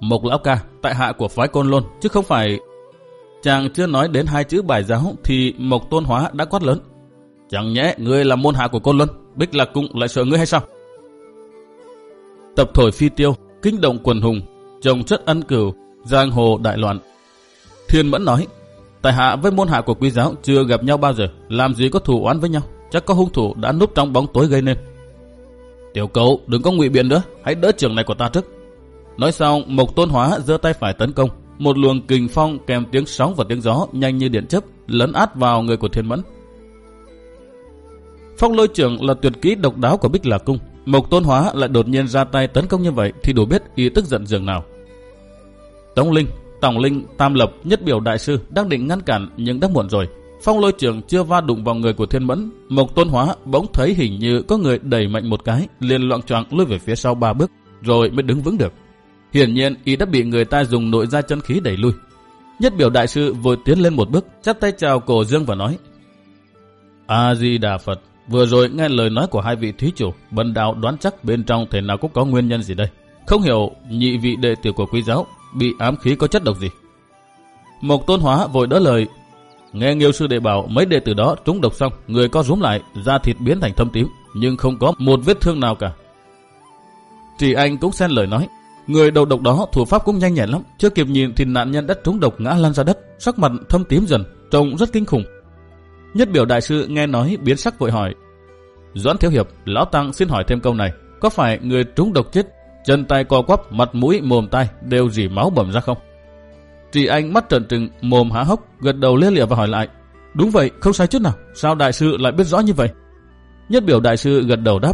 Mộc Lão Ca, tại hạ của phái Côn Lôn, chứ không phải... Chàng chưa nói đến hai chữ bài giáo thì Mộc Tôn Hóa đã quát lớn. Chẳng nhẽ ngươi là môn hạ của Côn Luân, Bích Lạc Cung lại sợ ngươi hay sao? Tập thổi phi tiêu, kinh động quần hùng, trồng chất ân cửu, giang hồ đại loạn. Thiên Mẫn nói, tại hạ với môn hạ của quý giáo chưa gặp nhau bao giờ, làm gì có thù oán với nhau, chắc có hung thủ đã núp trong bóng tối gây nên. Tiểu cậu đừng có ngụy biện nữa, hãy đỡ trường này của ta trước. Nói xong, Mộc Tôn Hóa giơ tay phải tấn công, một luồng kình phong kèm tiếng sóng và tiếng gió nhanh như điện chớp lấn át vào người của Thiên Mẫn. Phong lôi trưởng là tuyệt kỹ độc đáo của Bích Lạc Cung. Mộc Tôn Hóa lại đột nhiên ra tay tấn công như vậy thì đủ biết y tức giận dường nào. Tống Linh, Tổng Linh, Tam Lập, Nhất Biểu Đại Sư đang định ngăn cản nhưng đã muộn rồi. Phong lôi trưởng chưa va đụng vào người của Thiên Mẫn, Mộc Tôn Hóa bỗng thấy hình như có người đẩy mạnh một cái, liền loạn choạng lùi về phía sau ba bước, rồi mới đứng vững được. Hiển nhiên y đã bị người ta dùng nội gia chân khí đẩy lui. Nhất Biểu Đại Sư vội tiến lên một bước, chắp tay chào cổ dương và nói: A Di Đà Phật, vừa rồi nghe lời nói của hai vị thí chủ, bần đạo đoán chắc bên trong thể nào cũng có nguyên nhân gì đây. Không hiểu nhị vị đệ tử của quý giáo bị ám khí có chất độc gì. Mộc Tôn Hóa vội đỡ lời, nghe Nghiêu sư đệ bảo mấy đệ tử đó trúng độc xong, người có rúm lại, da thịt biến thành thâm tím, nhưng không có một vết thương nào cả. Trì anh cũng xen lời nói, người đầu độc đó thủ pháp cũng nhanh nhẹn lắm, chưa kịp nhìn thì nạn nhân đã trúng độc ngã lăn ra đất, sắc mặt thâm tím dần, trông rất kinh khủng. Nhất biểu đại sư nghe nói biến sắc vội hỏi, Doãn Thiếu Hiệp, Lão Tăng xin hỏi thêm câu này, có phải người trúng độc chết chân tay co quắp, mặt mũi, mồm tay đều dỉ máu bầm ra không? Trì Anh mắt trần trừng, mồm há hốc, gật đầu lia lịa và hỏi lại. Đúng vậy, không sai chút nào, sao đại sư lại biết rõ như vậy? Nhất biểu đại sư gật đầu đáp.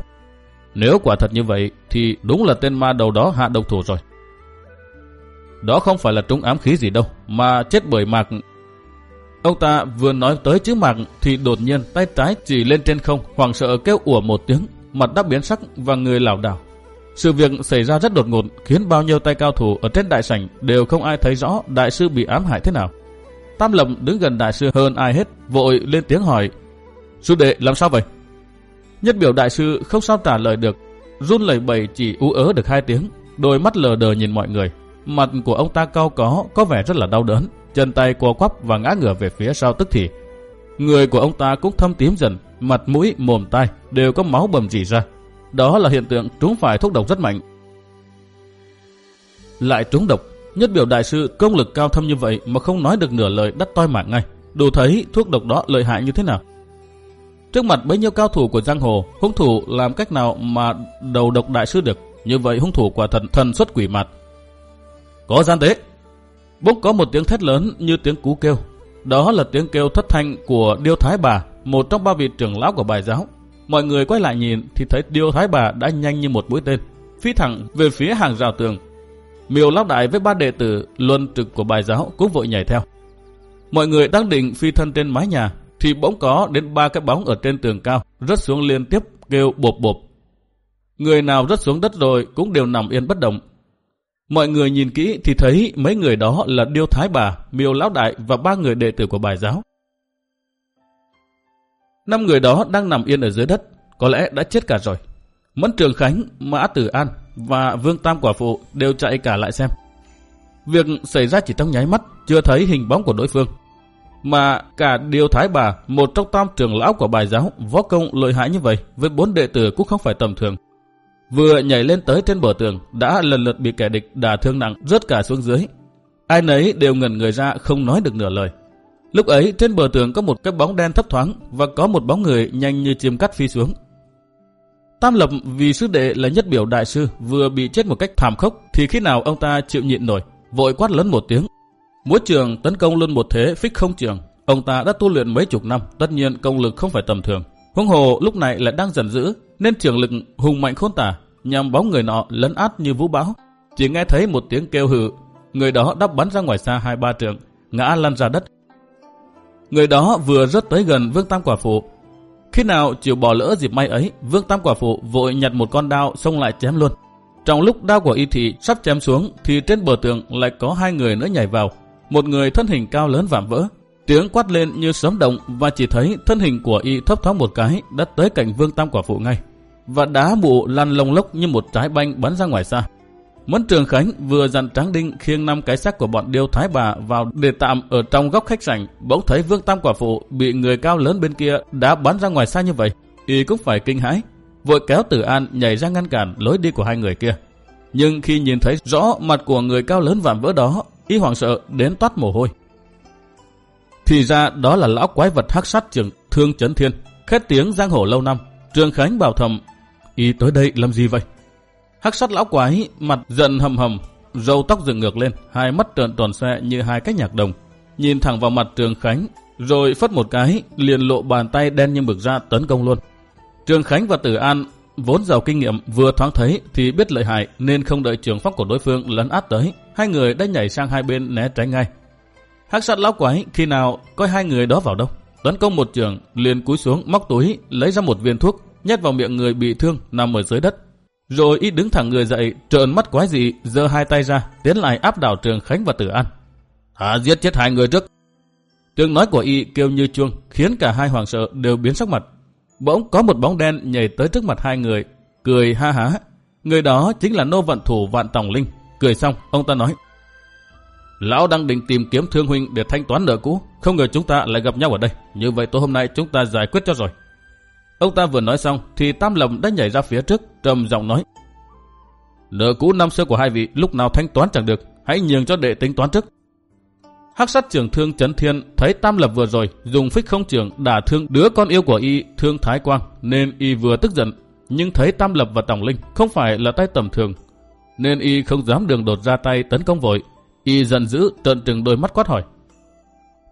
Nếu quả thật như vậy, thì đúng là tên ma đầu đó hạ độc thủ rồi. Đó không phải là trúng ám khí gì đâu, mà chết bởi mạc. Ông ta vừa nói tới chữ mạc thì đột nhiên tay trái chỉ lên trên không, hoàng sợ kêu ủa một tiếng, mặt đắp biến sắc và người lảo đảo sự việc xảy ra rất đột ngột khiến bao nhiêu tay cao thủ ở trên đại sảnh đều không ai thấy rõ đại sư bị ám hại thế nào. Tam Lâm đứng gần đại sư hơn ai hết, vội lên tiếng hỏi. Sư đệ làm sao vậy? Nhất biểu đại sư không sao trả lời được, run lẩy bẩy chỉ ú ớ được hai tiếng, đôi mắt lờ đờ nhìn mọi người. Mặt của ông ta cao có, có vẻ rất là đau đớn, chân tay co quắp và ngã ngửa về phía sau tức thì. Người của ông ta cũng thâm tím dần, mặt mũi, mồm tai đều có máu bầm rỉ ra. Đó là hiện tượng trúng phải thuốc độc rất mạnh. Lại trúng độc, nhất biểu đại sư công lực cao thâm như vậy mà không nói được nửa lời đắt toi mạng ngay. Đủ thấy thuốc độc đó lợi hại như thế nào. Trước mặt bấy nhiêu cao thủ của giang hồ, hung thủ làm cách nào mà đầu độc đại sư được. Như vậy hung thủ quả thần thần xuất quỷ mặt. Có gian tế. Bỗng có một tiếng thét lớn như tiếng cú kêu. Đó là tiếng kêu thất thanh của Điêu Thái Bà, một trong ba vị trưởng lão của bài giáo. Mọi người quay lại nhìn thì thấy Điêu Thái Bà đã nhanh như một mũi tên, phi thẳng về phía hàng rào tường. Miêu Lão Đại với ba đệ tử luân trực của bài giáo cũng vội nhảy theo. Mọi người đang định phi thân trên mái nhà thì bỗng có đến ba cái bóng ở trên tường cao rớt xuống liên tiếp kêu bộp bộp. Người nào rớt xuống đất rồi cũng đều nằm yên bất động. Mọi người nhìn kỹ thì thấy mấy người đó là Điêu Thái Bà, Miêu Lão Đại và ba người đệ tử của bài giáo. Năm người đó đang nằm yên ở dưới đất, có lẽ đã chết cả rồi. Mẫn Trường Khánh, Mã Tử An và Vương Tam Quả Phụ đều chạy cả lại xem. Việc xảy ra chỉ trong nháy mắt, chưa thấy hình bóng của đối phương. Mà cả Điều Thái Bà, một trong tam trường lão của bài giáo, võ công lợi hại như vậy, với bốn đệ tử cũng không phải tầm thường. Vừa nhảy lên tới trên bờ tường, đã lần lượt bị kẻ địch đả thương nặng rớt cả xuống dưới. Ai nấy đều ngẩn người ra không nói được nửa lời. Lúc ấy trên bờ tường có một cái bóng đen thấp thoáng và có một bóng người nhanh như chim cắt phi xuống. Tam Lập vì sư đệ là nhất biểu đại sư vừa bị chết một cách thảm khốc thì khi nào ông ta chịu nhịn nổi, vội quát lớn một tiếng. Múa trường tấn công luôn một thế phích không trường. Ông ta đã tu luyện mấy chục năm, tất nhiên công lực không phải tầm thường. Huống hồ lúc này lại đang giận dữ, nên trường lực hùng mạnh khôn tả, nhằm bóng người nọ lấn át như vũ bão. Chỉ nghe thấy một tiếng kêu hự, người đó đắp bắn ra ngoài xa hai ba trường, ngã lăn ra đất. Người đó vừa rất tới gần Vương Tam Quả Phụ. Khi nào chịu bỏ lỡ dịp may ấy, Vương Tam Quả Phụ vội nhặt một con đao xông lại chém luôn. Trong lúc đao của y thị sắp chém xuống thì trên bờ tường lại có hai người nữa nhảy vào. Một người thân hình cao lớn vạm vỡ, tiếng quát lên như sấm động và chỉ thấy thân hình của y thấp thoáng một cái đã tới cạnh Vương Tam Quả Phụ ngay. Và đá mụ lăn lông lốc như một trái banh bắn ra ngoài xa. Mẫn Trường Khánh vừa dặn Tráng Đinh khiêng năm cái xác của bọn điêu thái bà vào để tạm ở trong góc khách sảnh, bỗng thấy Vương Tam Quả Phụ bị người cao lớn bên kia đã bắn ra ngoài xa như vậy. Y cũng phải kinh hãi, vội kéo Tử An nhảy ra ngăn cản lối đi của hai người kia. Nhưng khi nhìn thấy rõ mặt của người cao lớn vạm vỡ đó, y hoảng sợ đến toát mồ hôi. Thì ra đó là lão quái vật hắc sát trường Thương Chấn Thiên, khét tiếng giang hồ lâu năm. Trường Khánh bảo thầm, y tới đây làm gì vậy? Hắc sắt lão quái, mặt giận hầm hầm, râu tóc dựng ngược lên, hai mắt trợn tròn xe như hai cái nhạc đồng. Nhìn thẳng vào mặt Trường Khánh, rồi phất một cái, liền lộ bàn tay đen như mực ra tấn công luôn. Trường Khánh và Tử An vốn giàu kinh nghiệm vừa thoáng thấy thì biết lợi hại nên không đợi trường pháp của đối phương lấn át tới, hai người đã nhảy sang hai bên né tránh ngay. Hắc sát lão quái khi nào coi hai người đó vào đâu, tấn công một trường liền cúi xuống móc túi lấy ra một viên thuốc nhét vào miệng người bị thương nằm ở dưới đất rồi y đứng thẳng người dậy, trợn mắt quái dị, giơ hai tay ra, tiến lại áp đảo Trường Khánh và Tử An. Hả giết chết hai người trước. Tiếng nói của y kêu như chuông, khiến cả hai hoàng sợ đều biến sắc mặt. Bỗng có một bóng đen nhảy tới trước mặt hai người, cười ha há. Người đó chính là nô vận thủ Vạn Tòng Linh. Cười xong, ông ta nói. Lão đang định tìm kiếm thương huynh để thanh toán nợ cũ. Không ngờ chúng ta lại gặp nhau ở đây. Như vậy tối hôm nay chúng ta giải quyết cho rồi. Ông ta vừa nói xong thì Tam Lầm đã nhảy ra phía trước, trầm giọng nói. Nợ cũ năm xưa của hai vị lúc nào thanh toán chẳng được, hãy nhường cho đệ tính toán trước. Hắc sát trưởng thương Trấn Thiên thấy Tam Lập vừa rồi dùng phích không trưởng đả thương đứa con yêu của y thương Thái Quang nên y vừa tức giận. Nhưng thấy Tam Lập và Tổng Linh không phải là tay tầm thường nên y không dám đường đột ra tay tấn công vội. Y giận dữ trợn trừng đôi mắt quát hỏi.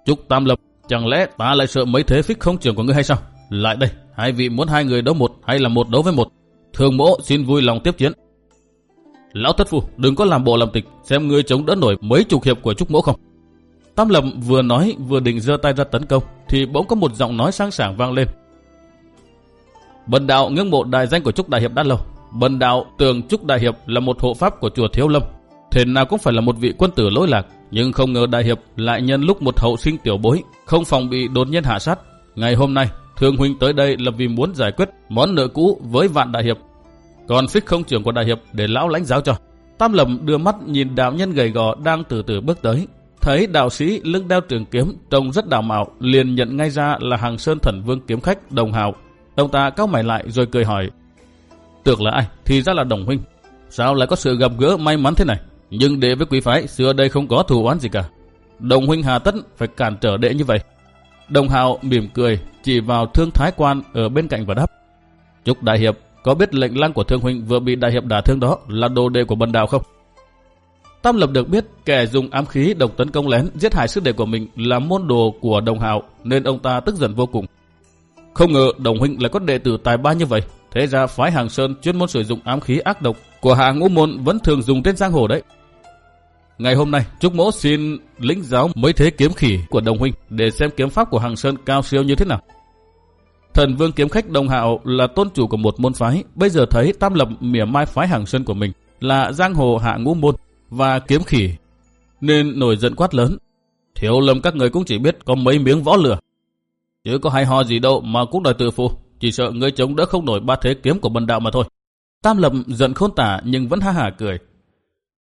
Trúc Tam Lập, chẳng lẽ ta lại sợ mấy thế phích không trưởng của ngươi hay sao? Lại đây, hai vị muốn hai người đấu một hay là một đấu với một? Thường mỗ xin vui lòng tiếp chiến. Lão thất phu, đừng có làm bộ làm tịch, xem ngươi chống đỡ nổi mấy chục hiệp của trúc mỗ không. Tam Lâm vừa nói vừa định giơ tay ra tấn công, thì bỗng có một giọng nói sang sảng vang lên. Bần đạo ngưỡng mộ đại danh của Trúc Đại Hiệp đã lâu. Bần đạo tưởng Trúc Đại Hiệp là một hộ pháp của chùa Thiếu Lâm. Thế nào cũng phải là một vị quân tử lỗi lạc, nhưng không ngờ Đại Hiệp lại nhân lúc một hậu sinh tiểu bối, không phòng bị đột nhiên hạ sát. Ngày hôm nay, Thương huynh tới đây là vì muốn giải quyết món nợ cũ với vạn đại hiệp. Còn phích không trưởng của đại hiệp để lão lãnh giáo cho. Tam lầm đưa mắt nhìn đạo nhân gầy gò đang từ từ bước tới. Thấy đạo sĩ lưng đeo trường kiếm trông rất đào mạo, liền nhận ngay ra là hàng sơn thần vương kiếm khách đồng hào. Ông ta cao mày lại rồi cười hỏi. Tưởng là ai? Thì ra là đồng huynh. Sao lại có sự gặp gỡ may mắn thế này? Nhưng đệ với quý phái xưa đây không có thù oán gì cả. Đồng huynh hà tất phải cản trở đệ như vậy. Đồng hào mỉm cười, chỉ vào thương thái quan ở bên cạnh và đáp. Chúc đại hiệp, có biết lệnh lăng của thương huynh vừa bị đại hiệp đả thương đó là đồ đệ của bần đạo không? Tam lập được biết kẻ dùng ám khí độc tấn công lén giết hại sư đệ của mình là môn đồ của đồng hào nên ông ta tức giận vô cùng. Không ngờ đồng huynh lại có đệ tử tài ba như vậy. Thế ra phái hàng sơn chuyên môn sử dụng ám khí ác độc của hạ ngũ môn vẫn thường dùng trên giang hồ đấy. Ngày hôm nay, Trúc Mỗ xin lĩnh giáo mấy thế kiếm khỉ của đồng huynh để xem kiếm pháp của Hằng Sơn cao siêu như thế nào. Thần vương kiếm khách Đồng Hạo là tôn chủ của một môn phái, bây giờ thấy tam lập mỉa mai phái Hằng Sơn của mình là giang hồ hạ ngũ môn và kiếm khỉ, nên nổi giận quát lớn. Thiếu lầm các người cũng chỉ biết có mấy miếng võ lửa. Chứ có hay ho gì đâu mà cũng đòi tự phụ, chỉ sợ người chống đỡ không nổi ba thế kiếm của bần đạo mà thôi. Tam lập giận khôn tả nhưng vẫn ha hả cười.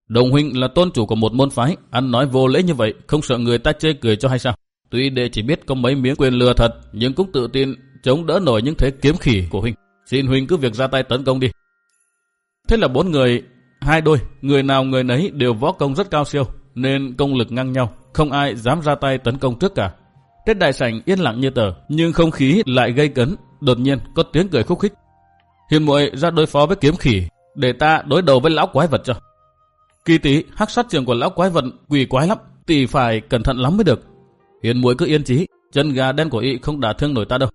Đồng huynh là tôn chủ của một môn phái, ăn nói vô lễ như vậy, không sợ người ta chê cười cho hay sao? Tuy đệ chỉ biết có mấy miếng quyền lừa thật, nhưng cũng tự tin chống đỡ nổi những thế kiếm khỉ của huynh. Xin huynh cứ việc ra tay tấn công đi. Thế là bốn người, hai đôi, người nào người nấy đều võ công rất cao siêu, nên công lực ngang nhau, không ai dám ra tay tấn công trước cả. Tết đại sảnh yên lặng như tờ, nhưng không khí lại gây cấn, đột nhiên có tiếng cười khúc khích. Hiền muội ra đối phó với kiếm khỉ, để ta đối đầu với lão quái vật cho. Kỳ tỷ, hắc sát trường của lão quái vật quỷ quái lắm, tỷ phải cẩn thận lắm mới được. Hiền muội cứ yên trí, chân gà đen của y không đả thương nổi ta đâu.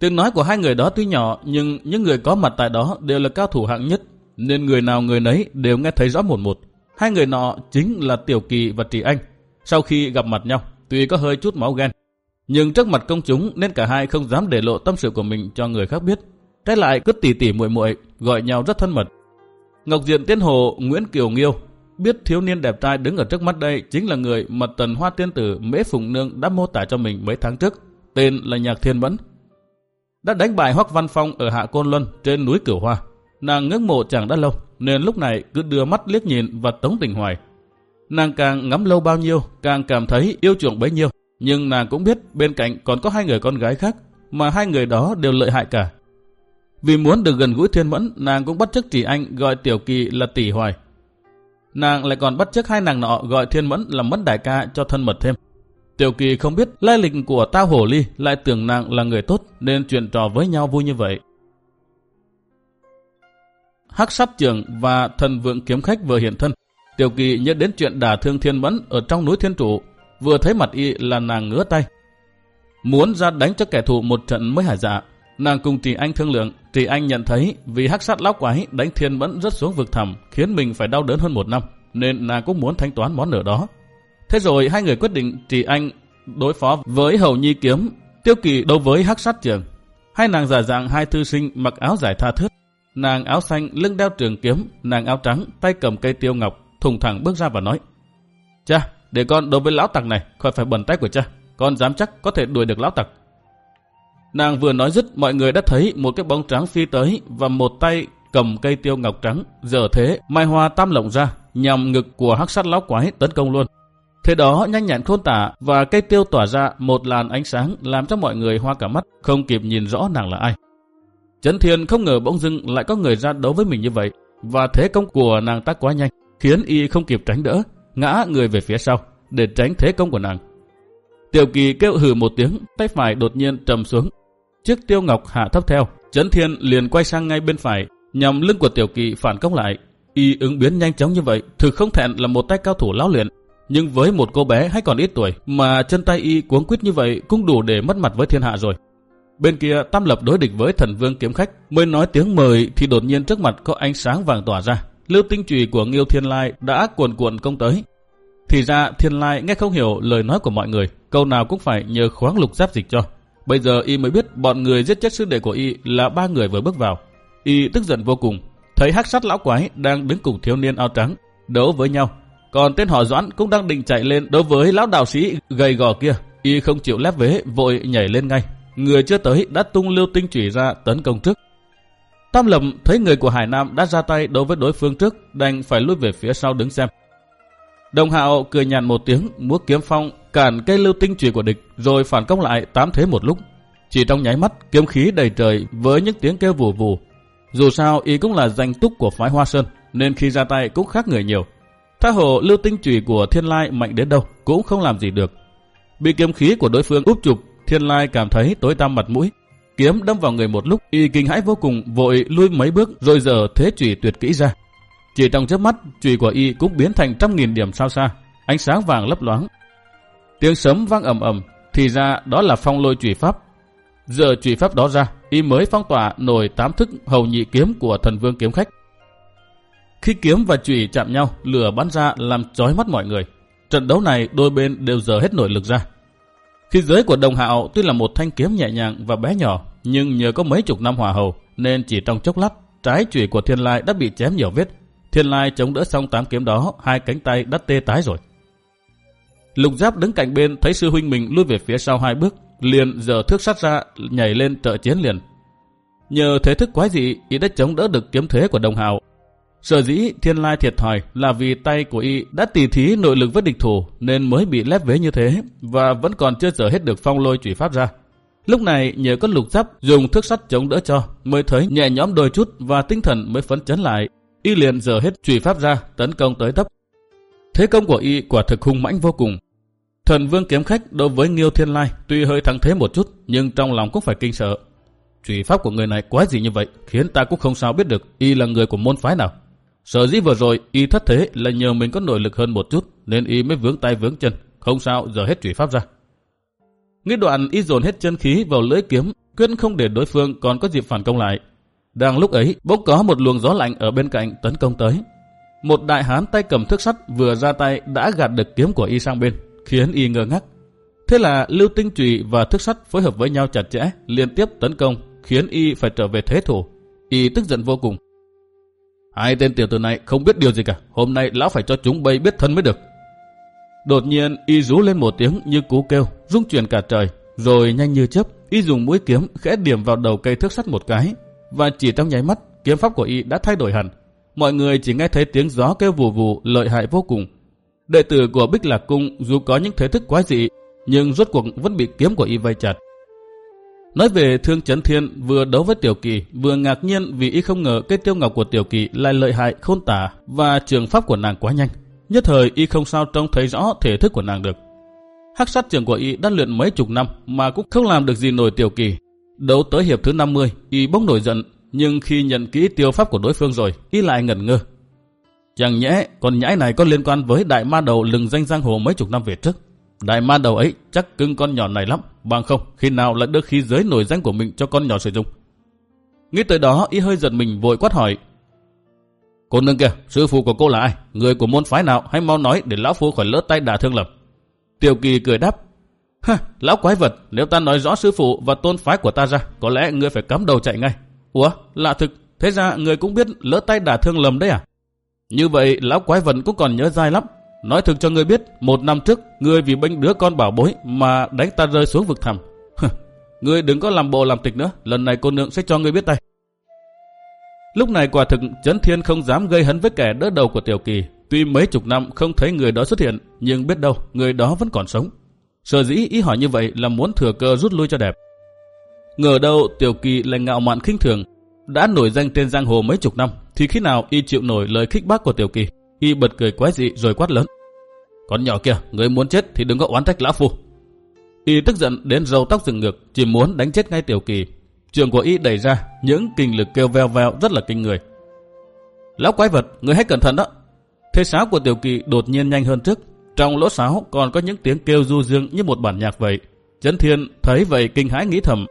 Tiếng nói của hai người đó tuy nhỏ nhưng những người có mặt tại đó đều là cao thủ hạng nhất nên người nào người nấy đều nghe thấy rõ một một. Hai người nọ chính là Tiểu Kỳ và Trì Anh. Sau khi gặp mặt nhau, tuy có hơi chút máu ghen, nhưng trước mặt công chúng nên cả hai không dám để lộ tâm sự của mình cho người khác biết. Trái lại cứ tỉ tỉ muội muội gọi nhau rất thân mật. Ngọc Diện Tiên Hồ Nguyễn Kiều Nghiêu biết thiếu niên đẹp trai đứng ở trước mắt đây chính là người mà Tần Hoa Tiên Tử Mễ Phùng Nương đã mô tả cho mình mấy tháng trước, tên là Nhạc Thiên Mẫn. Đã đánh bại Hoắc Văn Phong ở Hạ Côn Luân trên núi Cửu Hoa. Nàng ngưỡng mộ chàng đã lâu, nên lúc này cứ đưa mắt liếc nhìn và tống tình hoài. Nàng càng ngắm lâu bao nhiêu, càng cảm thấy yêu chuộng bấy nhiêu. Nhưng nàng cũng biết bên cạnh còn có hai người con gái khác, mà hai người đó đều lợi hại cả. Vì muốn được gần gũi thiên mẫn, nàng cũng bắt chước chỉ anh gọi tiểu kỳ là tỷ hoài. Nàng lại còn bắt chước hai nàng nọ gọi thiên mẫn là mẫn đại ca cho thân mật thêm. Tiểu kỳ không biết lai lịch của tao hổ ly lại tưởng nàng là người tốt nên chuyện trò với nhau vui như vậy. Hắc sát trường và thần vượng kiếm khách vừa hiện thân. Tiểu kỳ nhớ đến chuyện đả thương thiên mẫn ở trong núi thiên trụ. Vừa thấy mặt y là nàng ngứa tay. Muốn ra đánh cho kẻ thù một trận mới hải dạ. Nàng cùng Tỷ Anh thương lượng, Tỷ Anh nhận thấy vì hắc sát lão quái đánh thiên mẫn rất xuống vực thẳm, khiến mình phải đau đớn hơn một năm, nên nàng cũng muốn thanh toán món nợ đó. Thế rồi hai người quyết định Tỷ Anh đối phó với Hầu Nhi Kiếm, Tiêu Kỳ đấu với hắc sát trường. Hai nàng giả dạng hai thư sinh mặc áo dài tha thướt, Nàng áo xanh lưng đeo trường kiếm, nàng áo trắng tay cầm cây tiêu ngọc, thùng thẳng bước ra và nói. Cha, để con đối với lão tặc này, khỏi phải bẩn tay của cha. Con dám chắc có thể đuổi được lão tặc. Nàng vừa nói dứt, mọi người đã thấy một cái bóng trắng phi tới và một tay cầm cây tiêu ngọc trắng, giờ thế mai hoa tam lộng ra, nhằm ngực của hắc sát lão quái tấn công luôn. Thế đó nhanh nhẹn khôn tả và cây tiêu tỏa ra một làn ánh sáng làm cho mọi người hoa cả mắt, không kịp nhìn rõ nàng là ai. Trấn Thiên không ngờ bỗng dưng lại có người ra đấu với mình như vậy, và thế công của nàng ta quá nhanh, khiến y không kịp tránh đỡ, ngã người về phía sau, để tránh thế công của nàng. Tiểu kỳ kêu hừ một tiếng, tay phải đột nhiên trầm xuống. Chiếc tiêu ngọc hạ thấp theo, Trấn Thiên liền quay sang ngay bên phải, nhằm lưng của tiểu kỳ phản công lại. Y ứng biến nhanh chóng như vậy, thực không thẹn là một tay cao thủ lão luyện. Nhưng với một cô bé hay còn ít tuổi, mà chân tay y cuống quýt như vậy cũng đủ để mất mặt với thiên hạ rồi. Bên kia Tam Lập đối địch với thần vương kiếm khách, mới nói tiếng mời thì đột nhiên trước mặt có ánh sáng vàng tỏa ra. Lưu tinh trùy của Nghiêu Thiên Lai đã cuồn cuộn công tới. Thì ra Thiên Lai nghe không hiểu lời nói của mọi người, câu nào cũng phải nhờ khoáng lục giáp dịch cho. Bây giờ y mới biết bọn người giết chết sư đệ của y là ba người vừa bước vào. Y tức giận vô cùng, thấy hắc sát lão quái đang đứng cùng thiếu niên áo trắng, đấu với nhau. Còn tên họ Doãn cũng đang định chạy lên đối với lão đạo sĩ gầy gò kia. Y không chịu lép vế, vội nhảy lên ngay, người chưa tới đã tung lưu tinh chủy ra tấn công trước. Tam Lầm thấy người của Hải Nam đã ra tay đối với đối phương trước, đành phải lùi về phía sau đứng xem. Đồng Hạo cười nhàn một tiếng, múa kiếm phong cản cây lưu tinh chủy của địch, rồi phản công lại tám thế một lúc. Chỉ trong nháy mắt, kiếm khí đầy trời với những tiếng kêu vù vù. Dù sao, y cũng là danh túc của phái Hoa Sơn, nên khi ra tay cũng khác người nhiều. Tha hồ lưu tinh chủy của Thiên Lai mạnh đến đâu cũng không làm gì được. Bị kiếm khí của đối phương úp chụp Thiên Lai cảm thấy tối tăm mặt mũi. Kiếm đâm vào người một lúc, y kinh hãi vô cùng, vội lui mấy bước rồi giờ thế chùy tuyệt kỹ ra. Chỉ trong chớp mắt, chùy của y cũng biến thành trăm nghìn điểm sao xa, ánh sáng vàng lấp loáng. Tiếng sấm vang ầm ầm, thì ra đó là phong lôi chùy pháp. Giờ chùy pháp đó ra, y mới phong tỏa nổi tám thức hầu nhị kiếm của thần vương kiếm khách. Khi kiếm và chùy chạm nhau, lửa bắn ra làm chói mắt mọi người. Trận đấu này đôi bên đều giờ hết nội lực ra. Khi giới của đồng hạo tuy là một thanh kiếm nhẹ nhàng và bé nhỏ, nhưng nhờ có mấy chục năm hòa hầu, nên chỉ trong chốc lát, trái chùy của thiên lai đã bị chém nhiều vết. Thiên lai chống đỡ xong tám kiếm đó, hai cánh tay đã tê tái rồi. Lục giáp đứng cạnh bên thấy sư huynh mình lui về phía sau hai bước, liền giờ thước sắt ra, nhảy lên trợ chiến liền. Nhờ thế thức quái dị, y đã chống đỡ được kiếm thế của đồng Hào. Sở dĩ thiên lai thiệt thòi là vì tay của y đã tỉ thí nội lực với địch thủ nên mới bị lép vế như thế và vẫn còn chưa dở hết được phong lôi chủy pháp ra. Lúc này nhờ có lục giáp dùng thước sắt chống đỡ cho mới thấy nhẹ nhõm đôi chút và tinh thần mới phấn chấn lại. Y liền dở hết truy pháp ra tấn công tới tấp. Thế công của y quả thực hung mãnh vô cùng. Thần vương kiếm khách đối với Nghiêu Thiên Lai tuy hơi thắng thế một chút nhưng trong lòng cũng phải kinh sợ. Truy pháp của người này quá gì như vậy khiến ta cũng không sao biết được y là người của môn phái nào. Sở dĩ vừa rồi y thất thế là nhờ mình có nội lực hơn một chút nên y mới vướng tay vướng chân, không sao giờ hết truy pháp ra. Nghĩ đoạn y dồn hết chân khí vào lưỡi kiếm, quyết không để đối phương còn có dịp phản công lại. Đang lúc ấy, bỗng có một luồng gió lạnh ở bên cạnh tấn công tới. Một đại hán tay cầm thước sắt vừa ra tay đã gạt được kiếm của y sang bên, khiến y ngơ ngác. Thế là lưu tinh trùy và thước sắt phối hợp với nhau chặt chẽ, liên tiếp tấn công, khiến y phải trở về thế thủ. Y tức giận vô cùng. Hai tên tiểu tử này không biết điều gì cả, hôm nay lão phải cho chúng bay biết thân mới được. Đột nhiên y rú lên một tiếng như cú kêu, rung chuyển cả trời, rồi nhanh như chớp, y dùng mũi kiếm khẽ điểm vào đầu cây thước sắt một cái, và chỉ trong nháy mắt, kiếm pháp của y đã thay đổi hẳn. Mọi người chỉ nghe thấy tiếng gió kêu vù vù lợi hại vô cùng. Đệ tử của Bích Lạc Cung dù có những thế thức quái dị, nhưng rốt cuộc vẫn bị kiếm của y vây chặt. Nói về Thương Chấn Thiên vừa đấu với Tiểu Kỳ, vừa ngạc nhiên vì y không ngờ cái tiêu ngọc của Tiểu Kỳ lại lợi hại khôn tả và trường pháp của nàng quá nhanh. Nhất thời y không sao trông thấy rõ thể thức của nàng được. Hắc sát trường của y đã luyện mấy chục năm mà cũng không làm được gì nổi Tiểu Kỳ. Đấu tới hiệp thứ 50, y bỗng nổi giận, nhưng khi nhận kỹ tiêu pháp của đối phương rồi, y lại ngẩn ngơ. Chẳng nhẽ con nhãi này có liên quan với đại ma đầu lừng danh giang hồ mấy chục năm về trước. Đại ma đầu ấy chắc cưng con nhỏ này lắm, bằng không khi nào lại đưa khí giới nổi danh của mình cho con nhỏ sử dụng. Nghĩ tới đó, y hơi giật mình vội quát hỏi. Cô nương kìa, sư phụ của cô là ai? Người của môn phái nào? Hãy mau nói để lão phu khỏi lỡ tay đả thương lầm. Tiểu kỳ cười đáp. Ha, lão quái vật, nếu ta nói rõ sư phụ và tôn phái của ta ra, có lẽ ngươi phải cắm đầu chạy ngay. Ủa, lạ thực, thế ra người cũng biết lỡ tay đả thương lầm đấy à? Như vậy, lão quái vật cũng còn nhớ dai lắm. Nói thực cho ngươi biết, một năm trước, ngươi vì bênh đứa con bảo bối mà đánh ta rơi xuống vực thẳm. ngươi đừng có làm bộ làm tịch nữa, lần này cô nương sẽ cho ngươi biết tay. Lúc này quả thực Trấn Thiên không dám gây hấn với kẻ đỡ đầu của Tiểu Kỳ. Tuy mấy chục năm không thấy người đó xuất hiện, nhưng biết đâu người đó vẫn còn sống. Sở dĩ ý hỏi như vậy là muốn thừa cơ rút lui cho đẹp. Ngờ đâu Tiểu Kỳ lại ngạo mạn khinh thường, đã nổi danh trên giang hồ mấy chục năm, thì khi nào y chịu nổi lời khích bác của Tiểu Kỳ, y bật cười quái dị rồi quát lớn. Con nhỏ kia, người muốn chết thì đừng có oán trách lão phu. Y tức giận đến râu tóc dựng ngược, chỉ muốn đánh chết ngay Tiểu Kỳ. Trường của y đẩy ra, những kinh lực kêu veo veo rất là kinh người. Lão quái vật, người hãy cẩn thận đó. Thế sáo của Tiểu Kỳ đột nhiên nhanh hơn trước. Trong lỗ sáo còn có những tiếng kêu du dương như một bản nhạc vậy. Chấn Thiên thấy vậy kinh hãi nghĩ thầm,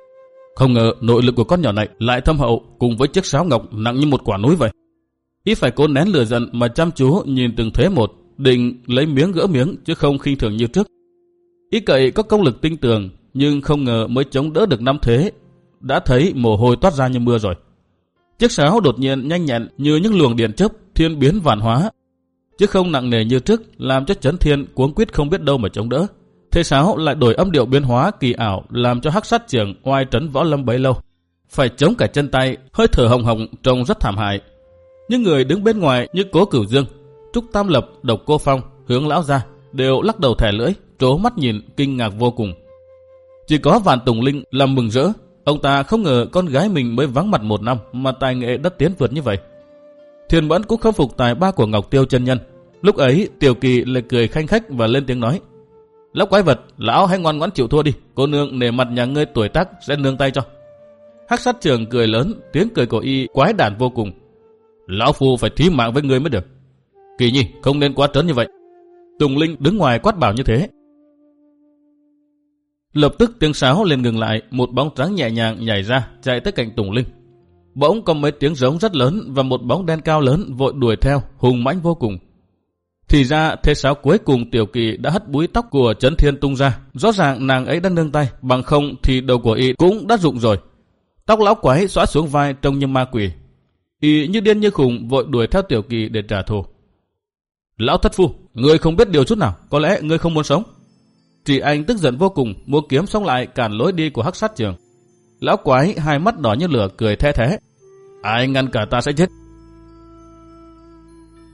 không ngờ nội lực của con nhỏ này lại thâm hậu cùng với chiếc sáo ngọc nặng như một quả núi vậy. Ý phải cố nén lửa giận mà chăm chú nhìn từng thế một, định lấy miếng gỡ miếng chứ không khinh thường như trước. Ý cậy có công lực tinh tường, nhưng không ngờ mới chống đỡ được năm thế, đã thấy mồ hôi toát ra như mưa rồi. Chiếc sáo đột nhiên nhanh nhẹn như những luồng điện chớp thiên biến vạn hóa, chứ không nặng nề như trước, làm cho chấn thiên cuống quyết không biết đâu mà chống đỡ. Thế sáo lại đổi âm điệu biến hóa kỳ ảo làm cho hắc sát trưởng oai trấn võ lâm bấy lâu. Phải chống cả chân tay, hơi thở hồng hồng trông rất thảm hại. Những người đứng bên ngoài như cố cửu dương, trúc tam lập, độc cô phong, hướng lão ra đều lắc đầu thẻ lưỡi, trố mắt nhìn kinh ngạc vô cùng. Chỉ có Vạn Tùng Linh làm mừng rỡ, ông ta không ngờ con gái mình mới vắng mặt một năm mà tài nghệ đất tiến vượt như vậy. thiên Mẫn cũng khâm phục tài ba của Ngọc Tiêu chân nhân. Lúc ấy, Tiểu Kỳ lại cười khanh khách và lên tiếng nói. Lão quái vật, lão hãy ngoan ngoãn chịu thua đi. Cô nương nể mặt nhà ngươi tuổi tác sẽ nương tay cho. Hắc sát trường cười lớn, tiếng cười của y quái đản vô cùng. Lão phu phải thí mạng với ngươi mới được. Kỳ nhi, không nên quá trớn như vậy. Tùng Linh đứng ngoài quát bảo như thế. Lập tức tiếng sáo lên ngừng lại, một bóng trắng nhẹ nhàng nhảy ra, chạy tới cạnh Tùng Linh. Bỗng có mấy tiếng giống rất lớn và một bóng đen cao lớn vội đuổi theo, hùng mãnh vô cùng. Thì ra thế sáo cuối cùng Tiểu Kỳ đã hất búi tóc của Trấn Thiên tung ra. Rõ ràng nàng ấy đã nương tay, bằng không thì đầu của y cũng đã rụng rồi. Tóc lão quái xóa xuống vai trông như ma quỷ. Y như điên như khùng vội đuổi theo Tiểu Kỳ để trả thù. Lão thất phu, người không biết điều chút nào, có lẽ người không muốn sống. Chị anh tức giận vô cùng, mua kiếm xong lại cản lối đi của hắc sát trường. Lão quái hai mắt đỏ như lửa cười the thế. Ai ngăn cả ta sẽ chết.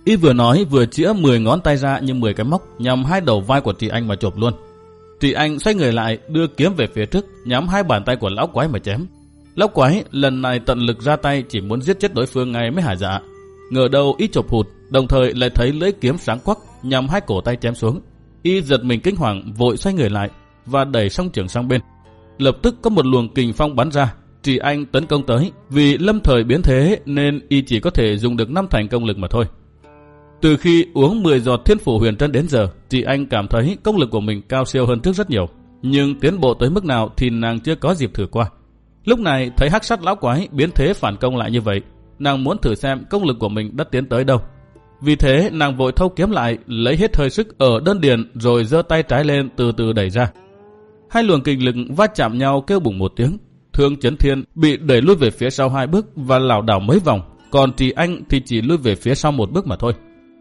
Y vừa nói, vừa chĩa 10 ngón tay ra như 10 cái móc nhằm hai đầu vai của chị anh mà chộp luôn. Chị anh xoay người lại, đưa kiếm về phía trước, nhắm hai bàn tay của lão quái mà chém. Lão quái lần này tận lực ra tay, chỉ muốn giết chết đối phương ngay mới hả dạ. Ngờ đâu y chộp hụt, đồng thời lại thấy lưỡi kiếm sáng quắc, nhằm hai cổ tay chém xuống. Y giật mình kinh hoàng, vội xoay người lại và đẩy song trưởng sang bên. Lập tức có một luồng kình phong bắn ra Chị anh tấn công tới Vì lâm thời biến thế, Nên y chỉ có thể dùng được năm thành công lực mà thôi từ khi uống 10 giọt thiên phủ huyền trân đến giờ, chị anh cảm thấy công lực của mình cao siêu hơn trước rất nhiều. Nhưng tiến bộ tới mức nào thì nàng chưa có dịp thử qua. Lúc này thấy hắc sắt lão quái biến thế phản công lại như vậy, nàng muốn thử xem công lực của mình đã tiến tới đâu. Vì thế nàng vội thâu kiếm lại, lấy hết hơi sức ở đơn điền rồi giơ tay trái lên từ từ đẩy ra. Hai luồng kinh lực va chạm nhau kêu bùng một tiếng. Thương Chấn Thiên bị đẩy lùi về phía sau hai bước và lảo đảo mấy vòng, còn Trì Anh thì chỉ lùi về phía sau một bước mà thôi.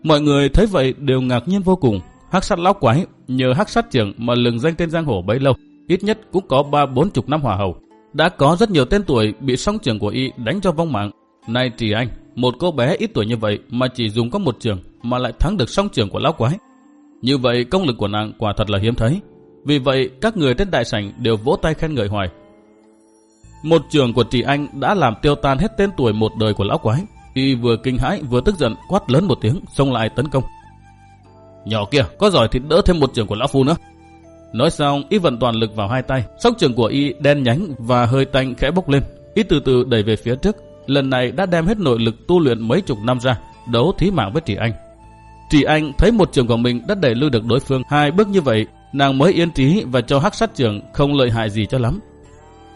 Mọi người thấy vậy đều ngạc nhiên vô cùng. Hắc sát lão quái nhờ hắc sát trưởng mà lừng danh tên giang hồ bấy lâu, ít nhất cũng có ba bốn chục năm hòa hầu. Đã có rất nhiều tên tuổi bị song trưởng của y đánh cho vong mạng. Nay Trì Anh, một cô bé ít tuổi như vậy mà chỉ dùng có một trường mà lại thắng được song trường của lão quái. Như vậy công lực của nàng quả thật là hiếm thấy. Vì vậy các người trên đại sảnh đều vỗ tay khen ngợi hoài. Một trường của Trì Anh đã làm tiêu tan hết tên tuổi một đời của lão quái. Y vừa kinh hãi vừa tức giận quát lớn một tiếng xông lại tấn công. Nhỏ kia, có giỏi thì đỡ thêm một trường của lão phu nữa. Nói xong, y vận toàn lực vào hai tay. sóc trường của y đen nhánh và hơi tanh khẽ bốc lên. Y từ từ đẩy về phía trước. Lần này đã đem hết nội lực tu luyện mấy chục năm ra, đấu thí mạng với Trì Anh. Trì Anh thấy một trường của mình đã đẩy lui được đối phương hai bước như vậy, nàng mới yên trí và cho hắc sát trường không lợi hại gì cho lắm.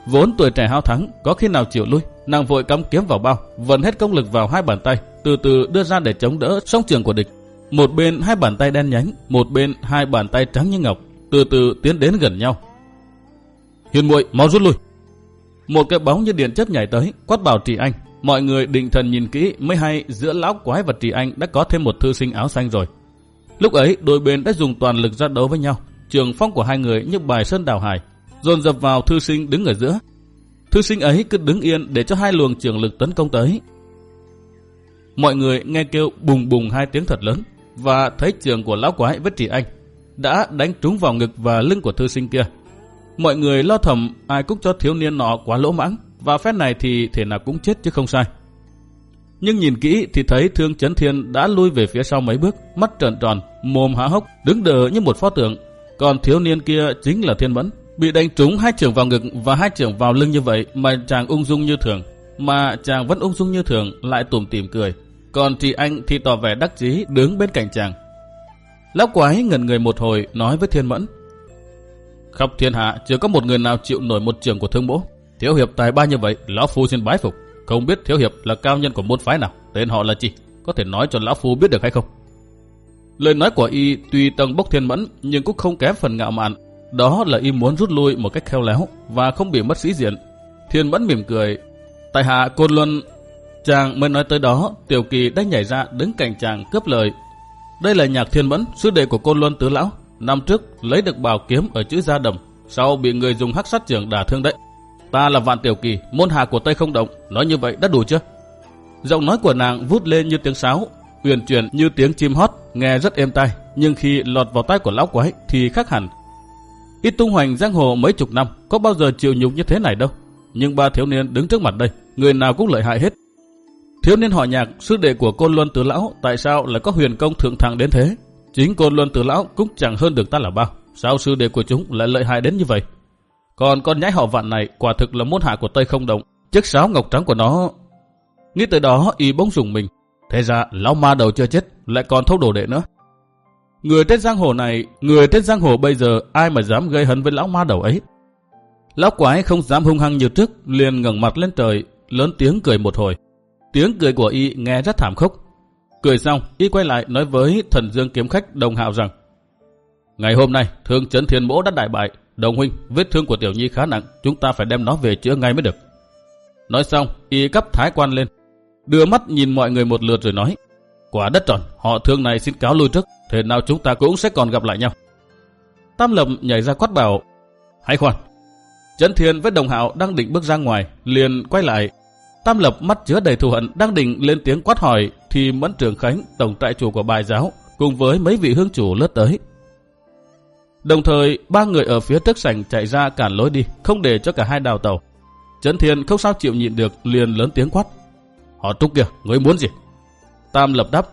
Vốn tuổi trẻ hao thắng, có khi nào chịu lui, nàng vội cắm kiếm vào bao, vận hết công lực vào hai bàn tay, từ từ đưa ra để chống đỡ song trường của địch. Một bên hai bàn tay đen nhánh, một bên hai bàn tay trắng như ngọc, từ từ tiến đến gần nhau. Hiền muội mau rút lui. Một cái bóng như điện chớp nhảy tới, quát bảo Trì Anh. Mọi người định thần nhìn kỹ mới hay giữa lão quái và Trì Anh đã có thêm một thư sinh áo xanh rồi. Lúc ấy đôi bên đã dùng toàn lực ra đấu với nhau. Trường phong của hai người như bài sơn đào hải, dồn dập vào thư sinh đứng ở giữa. Thư sinh ấy cứ đứng yên để cho hai luồng trường lực tấn công tới. Mọi người nghe kêu bùng bùng hai tiếng thật lớn và thấy trường của lão quái vất trị Anh đã đánh trúng vào ngực và lưng của thư sinh kia. Mọi người lo thầm ai cũng cho thiếu niên nọ quá lỗ mãng và phép này thì thể nào cũng chết chứ không sai. Nhưng nhìn kỹ thì thấy thương chấn thiên đã lui về phía sau mấy bước, mắt trợn tròn, mồm há hốc, đứng đờ như một pho tượng. Còn thiếu niên kia chính là thiên mẫn, bị đánh trúng hai trường vào ngực và hai trường vào lưng như vậy mà chàng ung dung như thường. Mà chàng vẫn ung dung như thường lại tủm tỉm cười. Còn chị anh thì tỏ vẻ đắc chí đứng bên cạnh chàng. Lão quái ngần người một hồi nói với thiên mẫn. Khắp thiên hạ chưa có một người nào chịu nổi một trường của thương bố. Thiếu hiệp tài ba như vậy, lão phu xin bái phục. Không biết thiếu hiệp là cao nhân của môn phái nào, tên họ là gì? Có thể nói cho lão phu biết được hay không? Lời nói của y tuy tầng bốc thiên mẫn nhưng cũng không kém phần ngạo mạn. Đó là y muốn rút lui một cách khéo léo và không bị mất sĩ diện. Thiên mẫn mỉm cười. Tại hạ Côn Luân, chàng mới nói tới đó, Tiểu Kỳ đã nhảy ra đứng cạnh chàng cướp lời. Đây là nhạc thiên mẫn, sư đệ của Côn Luân Tứ Lão. Năm trước lấy được bảo kiếm ở chữ gia đầm, sau bị người dùng hắc sát trưởng đả thương đấy. Ta là Vạn Tiểu Kỳ, môn hạ của Tây Không Động, nói như vậy đã đủ chưa? Giọng nói của nàng vút lên như tiếng sáo, uyển chuyển như tiếng chim hót, nghe rất êm tai, nhưng khi lọt vào tai của lão quái thì khác hẳn. Ít tung hoành giang hồ mấy chục năm, có bao giờ chịu nhục như thế này đâu. Nhưng ba thiếu niên đứng trước mặt đây, người nào cũng lợi hại hết. Thiếu niên họ nhạc, sư đệ của Côn Luân Tử Lão, tại sao lại có huyền công thượng thẳng đến thế? Chính Côn Luân Tử Lão cũng chẳng hơn được ta là bao. Sao sư đệ của chúng lại lợi hại đến như vậy? Còn con nhãi họ vạn này quả thực là môn hạ của Tây không động. Chiếc sáo ngọc trắng của nó... Nghĩ tới đó y bỗng dùng mình. Thế ra lão ma đầu chưa chết, lại còn thâu đồ đệ nữa. Người trên giang hồ này, người trên giang hồ bây giờ ai mà dám gây hấn với lão ma đầu ấy. Lão quái không dám hung hăng như trước, liền ngẩng mặt lên trời, lớn tiếng cười một hồi. Tiếng cười của y nghe rất thảm khốc. Cười xong, y quay lại nói với thần dương kiếm khách đồng hạo rằng Ngày hôm nay, thương chấn thiên mỗ đã đại bại, Đồng huynh, vết thương của tiểu nhi khá nặng, chúng ta phải đem nó về chữa ngay mới được. Nói xong, y cấp thái quan lên, đưa mắt nhìn mọi người một lượt rồi nói, quả đất tròn, họ thương này xin cáo lui trước, thế nào chúng ta cũng sẽ còn gặp lại nhau. Tam Lập nhảy ra quát bảo, hãy khoan. Trấn Thiên với Đồng Hạo đang định bước ra ngoài, liền quay lại. Tam Lập mắt chứa đầy thù hận đang định lên tiếng quát hỏi, thì Mẫn Trường Khánh, tổng trại chủ của bài giáo, cùng với mấy vị hương chủ lướt tới. Đồng thời, ba người ở phía trước sảnh chạy ra cản lối đi, không để cho cả hai đào tàu. Trấn Thiên không sao chịu nhịn được, liền lớn tiếng quát. Họ trúc kìa, người muốn gì? Tam lập đáp.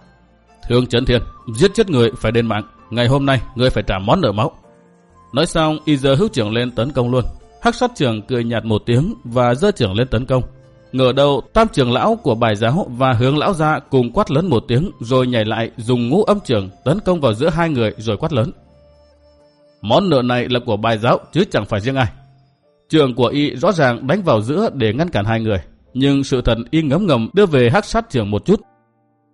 Thương Trấn Thiên, giết chết người phải đền mạng. Ngày hôm nay, người phải trả món nợ máu. Nói xong, y giờ hữu trưởng lên tấn công luôn. Hắc sát trưởng cười nhạt một tiếng và dơ trưởng lên tấn công. Ngờ đầu, tam trưởng lão của bài giáo và hướng lão ra cùng quát lớn một tiếng rồi nhảy lại dùng ngũ âm trưởng tấn công vào giữa hai người rồi quát lớn. Món nợ này là của bài giáo chứ chẳng phải riêng ai. Trường của y rõ ràng đánh vào giữa để ngăn cản hai người, nhưng sự thật y ngấm ngầm đưa về hắc sát trưởng một chút.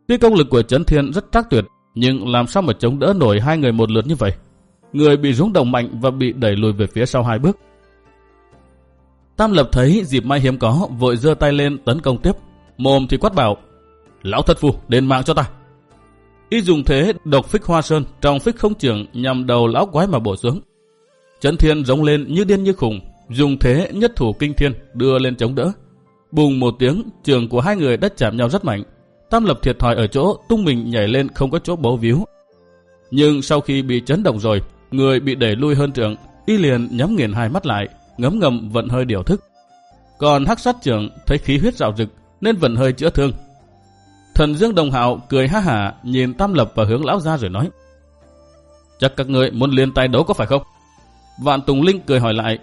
Tuy công lực của Trấn Thiên rất trác tuyệt, nhưng làm sao mà chống đỡ nổi hai người một lượt như vậy? Người bị rúng động mạnh và bị đẩy lùi về phía sau hai bước. Tam Lập thấy dịp may hiếm có, vội giơ tay lên tấn công tiếp. Mồm thì quát bảo, Lão thất phu, đền mạng cho ta. Y dùng thế độc phích hoa sơn trong phích không trường nhằm đầu lão quái mà bổ xuống. Trấn Thiên giống lên như điên như khùng, dùng thế nhất thủ kinh thiên đưa lên chống đỡ. Bùng một tiếng, trường của hai người đã chạm nhau rất mạnh. Tam lập thiệt thòi ở chỗ tung mình nhảy lên không có chỗ bấu víu. Nhưng sau khi bị chấn động rồi, người bị đẩy lui hơn trưởng y liền nhắm nghiền hai mắt lại, ngấm ngầm vận hơi điều thức. Còn hắc sát trưởng thấy khí huyết rạo rực nên vận hơi chữa thương. Thần Dương Đồng Hạo cười ha hả nhìn Tam Lập và hướng lão ra rồi nói. Chắc các người muốn liên tay đấu có phải không? Vạn Tùng Linh cười hỏi lại.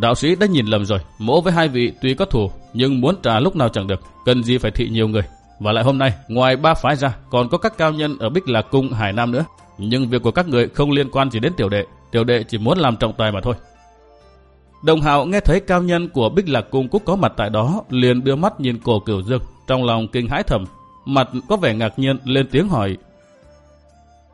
Đạo sĩ đã nhìn lầm rồi, mỗ với hai vị tuy có thù, nhưng muốn trả lúc nào chẳng được, cần gì phải thị nhiều người. Và lại hôm nay, ngoài ba phái ra, còn có các cao nhân ở Bích Lạc Cung Hải Nam nữa. Nhưng việc của các người không liên quan chỉ đến tiểu đệ, tiểu đệ chỉ muốn làm trọng tài mà thôi. Đồng hạo nghe thấy cao nhân của Bích Lạc Cung cũng có mặt tại đó, liền đưa mắt nhìn cổ cửu dương, trong lòng kinh hãi thầm, mặt có vẻ ngạc nhiên lên tiếng hỏi.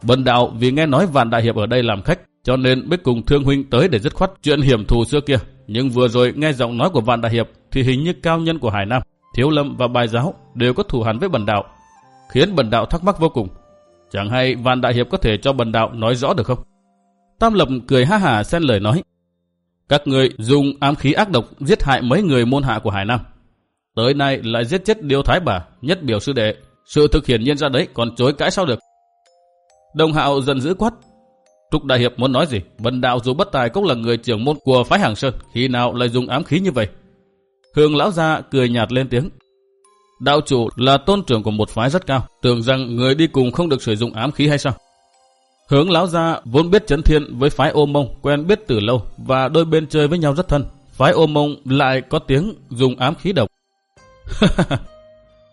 Bần đạo vì nghe nói Vạn Đại Hiệp ở đây làm khách, cho nên biết cùng Thương Huynh tới để dứt khoát chuyện hiểm thù xưa kia. Nhưng vừa rồi nghe giọng nói của Vạn Đại Hiệp thì hình như cao nhân của Hải Nam, Thiếu Lâm và Bài Giáo đều có thù hẳn với bần đạo, khiến bần đạo thắc mắc vô cùng. Chẳng hay Vạn Đại Hiệp có thể cho bần đạo nói rõ được không? Tam Lập cười ha hả xen lời nói. Các người dùng ám khí ác độc giết hại mấy người môn hạ của Hải Nam. Tới nay lại giết chết Điêu Thái Bà, nhất biểu sư đệ. Sự thực hiện nhiên ra đấy còn chối cãi sao được. Đồng hạo dần dữ quát. Trúc Đại Hiệp muốn nói gì? Bần đạo dù bất tài cũng là người trưởng môn của phái Hàng Sơn. Khi nào lại dùng ám khí như vậy? Hương lão gia cười nhạt lên tiếng. Đạo chủ là tôn trưởng của một phái rất cao. Tưởng rằng người đi cùng không được sử dụng ám khí hay sao? Hướng lão gia vốn biết chấn thiên với phái ô mông quen biết từ lâu và đôi bên chơi với nhau rất thân. Phái ô mông lại có tiếng dùng ám khí độc. [LAUGHS]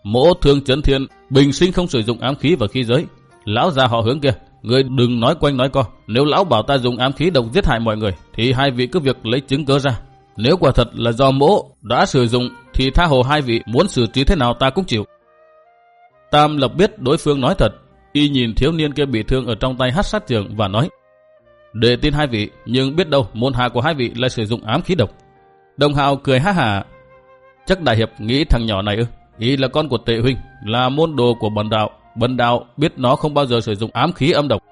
Mỗ thương chấn thiên, bình sinh không sử dụng ám khí vào khí giới. Lão già họ hướng kia, người đừng nói quanh nói co. Nếu lão bảo ta dùng ám khí độc giết hại mọi người, thì hai vị cứ việc lấy chứng cớ ra. Nếu quả thật là do mỗ đã sử dụng, thì tha hồ hai vị muốn xử trí thế nào ta cũng chịu. Tam lập biết đối phương nói thật, y nhìn thiếu niên kia bị thương ở trong tay hát sát trường và nói Để tin hai vị, nhưng biết đâu môn hạ của hai vị lại sử dụng ám khí độc. Đồng hào cười há hả Chắc đại hiệp nghĩ thằng nhỏ này ư? Y là con của tệ huynh, là môn đồ của bần đạo. Bần đạo biết nó không bao giờ sử dụng ám khí âm độc.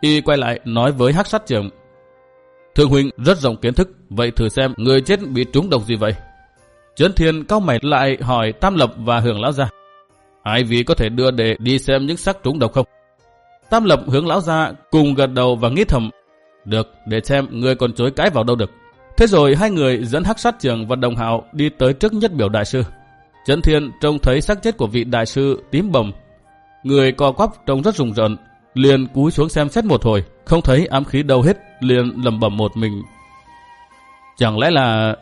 Y quay lại nói với hắc sát trưởng. Thượng huynh rất rộng kiến thức, vậy thử xem người chết bị trúng độc gì vậy? Trấn thiên cao mày lại hỏi Tam Lập và Hưởng Lão Gia. Hai vị có thể đưa để đi xem những sắc trúng độc không? Tam Lập hướng Lão Gia cùng gật đầu và nghĩ thầm. Được, để xem người còn chối cãi vào đâu được. Thế rồi hai người dẫn hắc sát trường và đồng hạo đi tới trước nhất biểu đại sư. Trấn Thiên trông thấy xác chết của vị đại sư tím bầm. Người co quắp trông rất rùng rợn, liền cúi xuống xem xét một hồi, không thấy ám khí đâu hết, liền lầm bầm một mình. Chẳng lẽ là...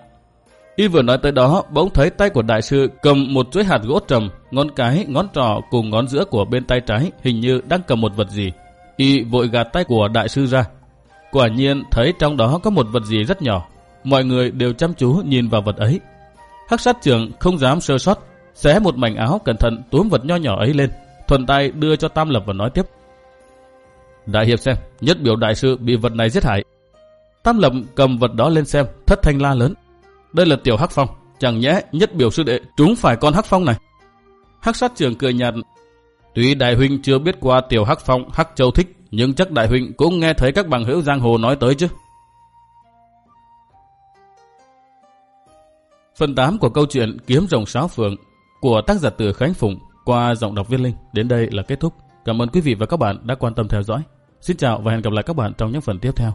Y vừa nói tới đó, bỗng thấy tay của đại sư cầm một chuỗi hạt gỗ trầm, ngón cái, ngón trỏ cùng ngón giữa của bên tay trái hình như đang cầm một vật gì. Y vội gạt tay của đại sư ra. Quả nhiên thấy trong đó có một vật gì rất nhỏ, mọi người đều chăm chú nhìn vào vật ấy. Hắc sát trưởng không dám sơ sót, xé một mảnh áo cẩn thận túm vật nho nhỏ ấy lên, thuần tay đưa cho Tam Lập và nói tiếp. Đại hiệp xem, nhất biểu đại sư bị vật này giết hại. Tam Lập cầm vật đó lên xem, thất thanh la lớn. Đây là tiểu Hắc Phong, chẳng nhẽ nhất biểu sư đệ trúng phải con Hắc Phong này. Hắc sát trưởng cười nhạt, tuy đại huynh chưa biết qua tiểu Hắc Phong, Hắc Châu thích, nhưng chắc đại huynh cũng nghe thấy các bằng hữu giang hồ nói tới chứ. Phần 8 của câu chuyện Kiếm rồng sáo phượng của tác giả từ Khánh Phụng qua giọng đọc viên linh đến đây là kết thúc. Cảm ơn quý vị và các bạn đã quan tâm theo dõi. Xin chào và hẹn gặp lại các bạn trong những phần tiếp theo.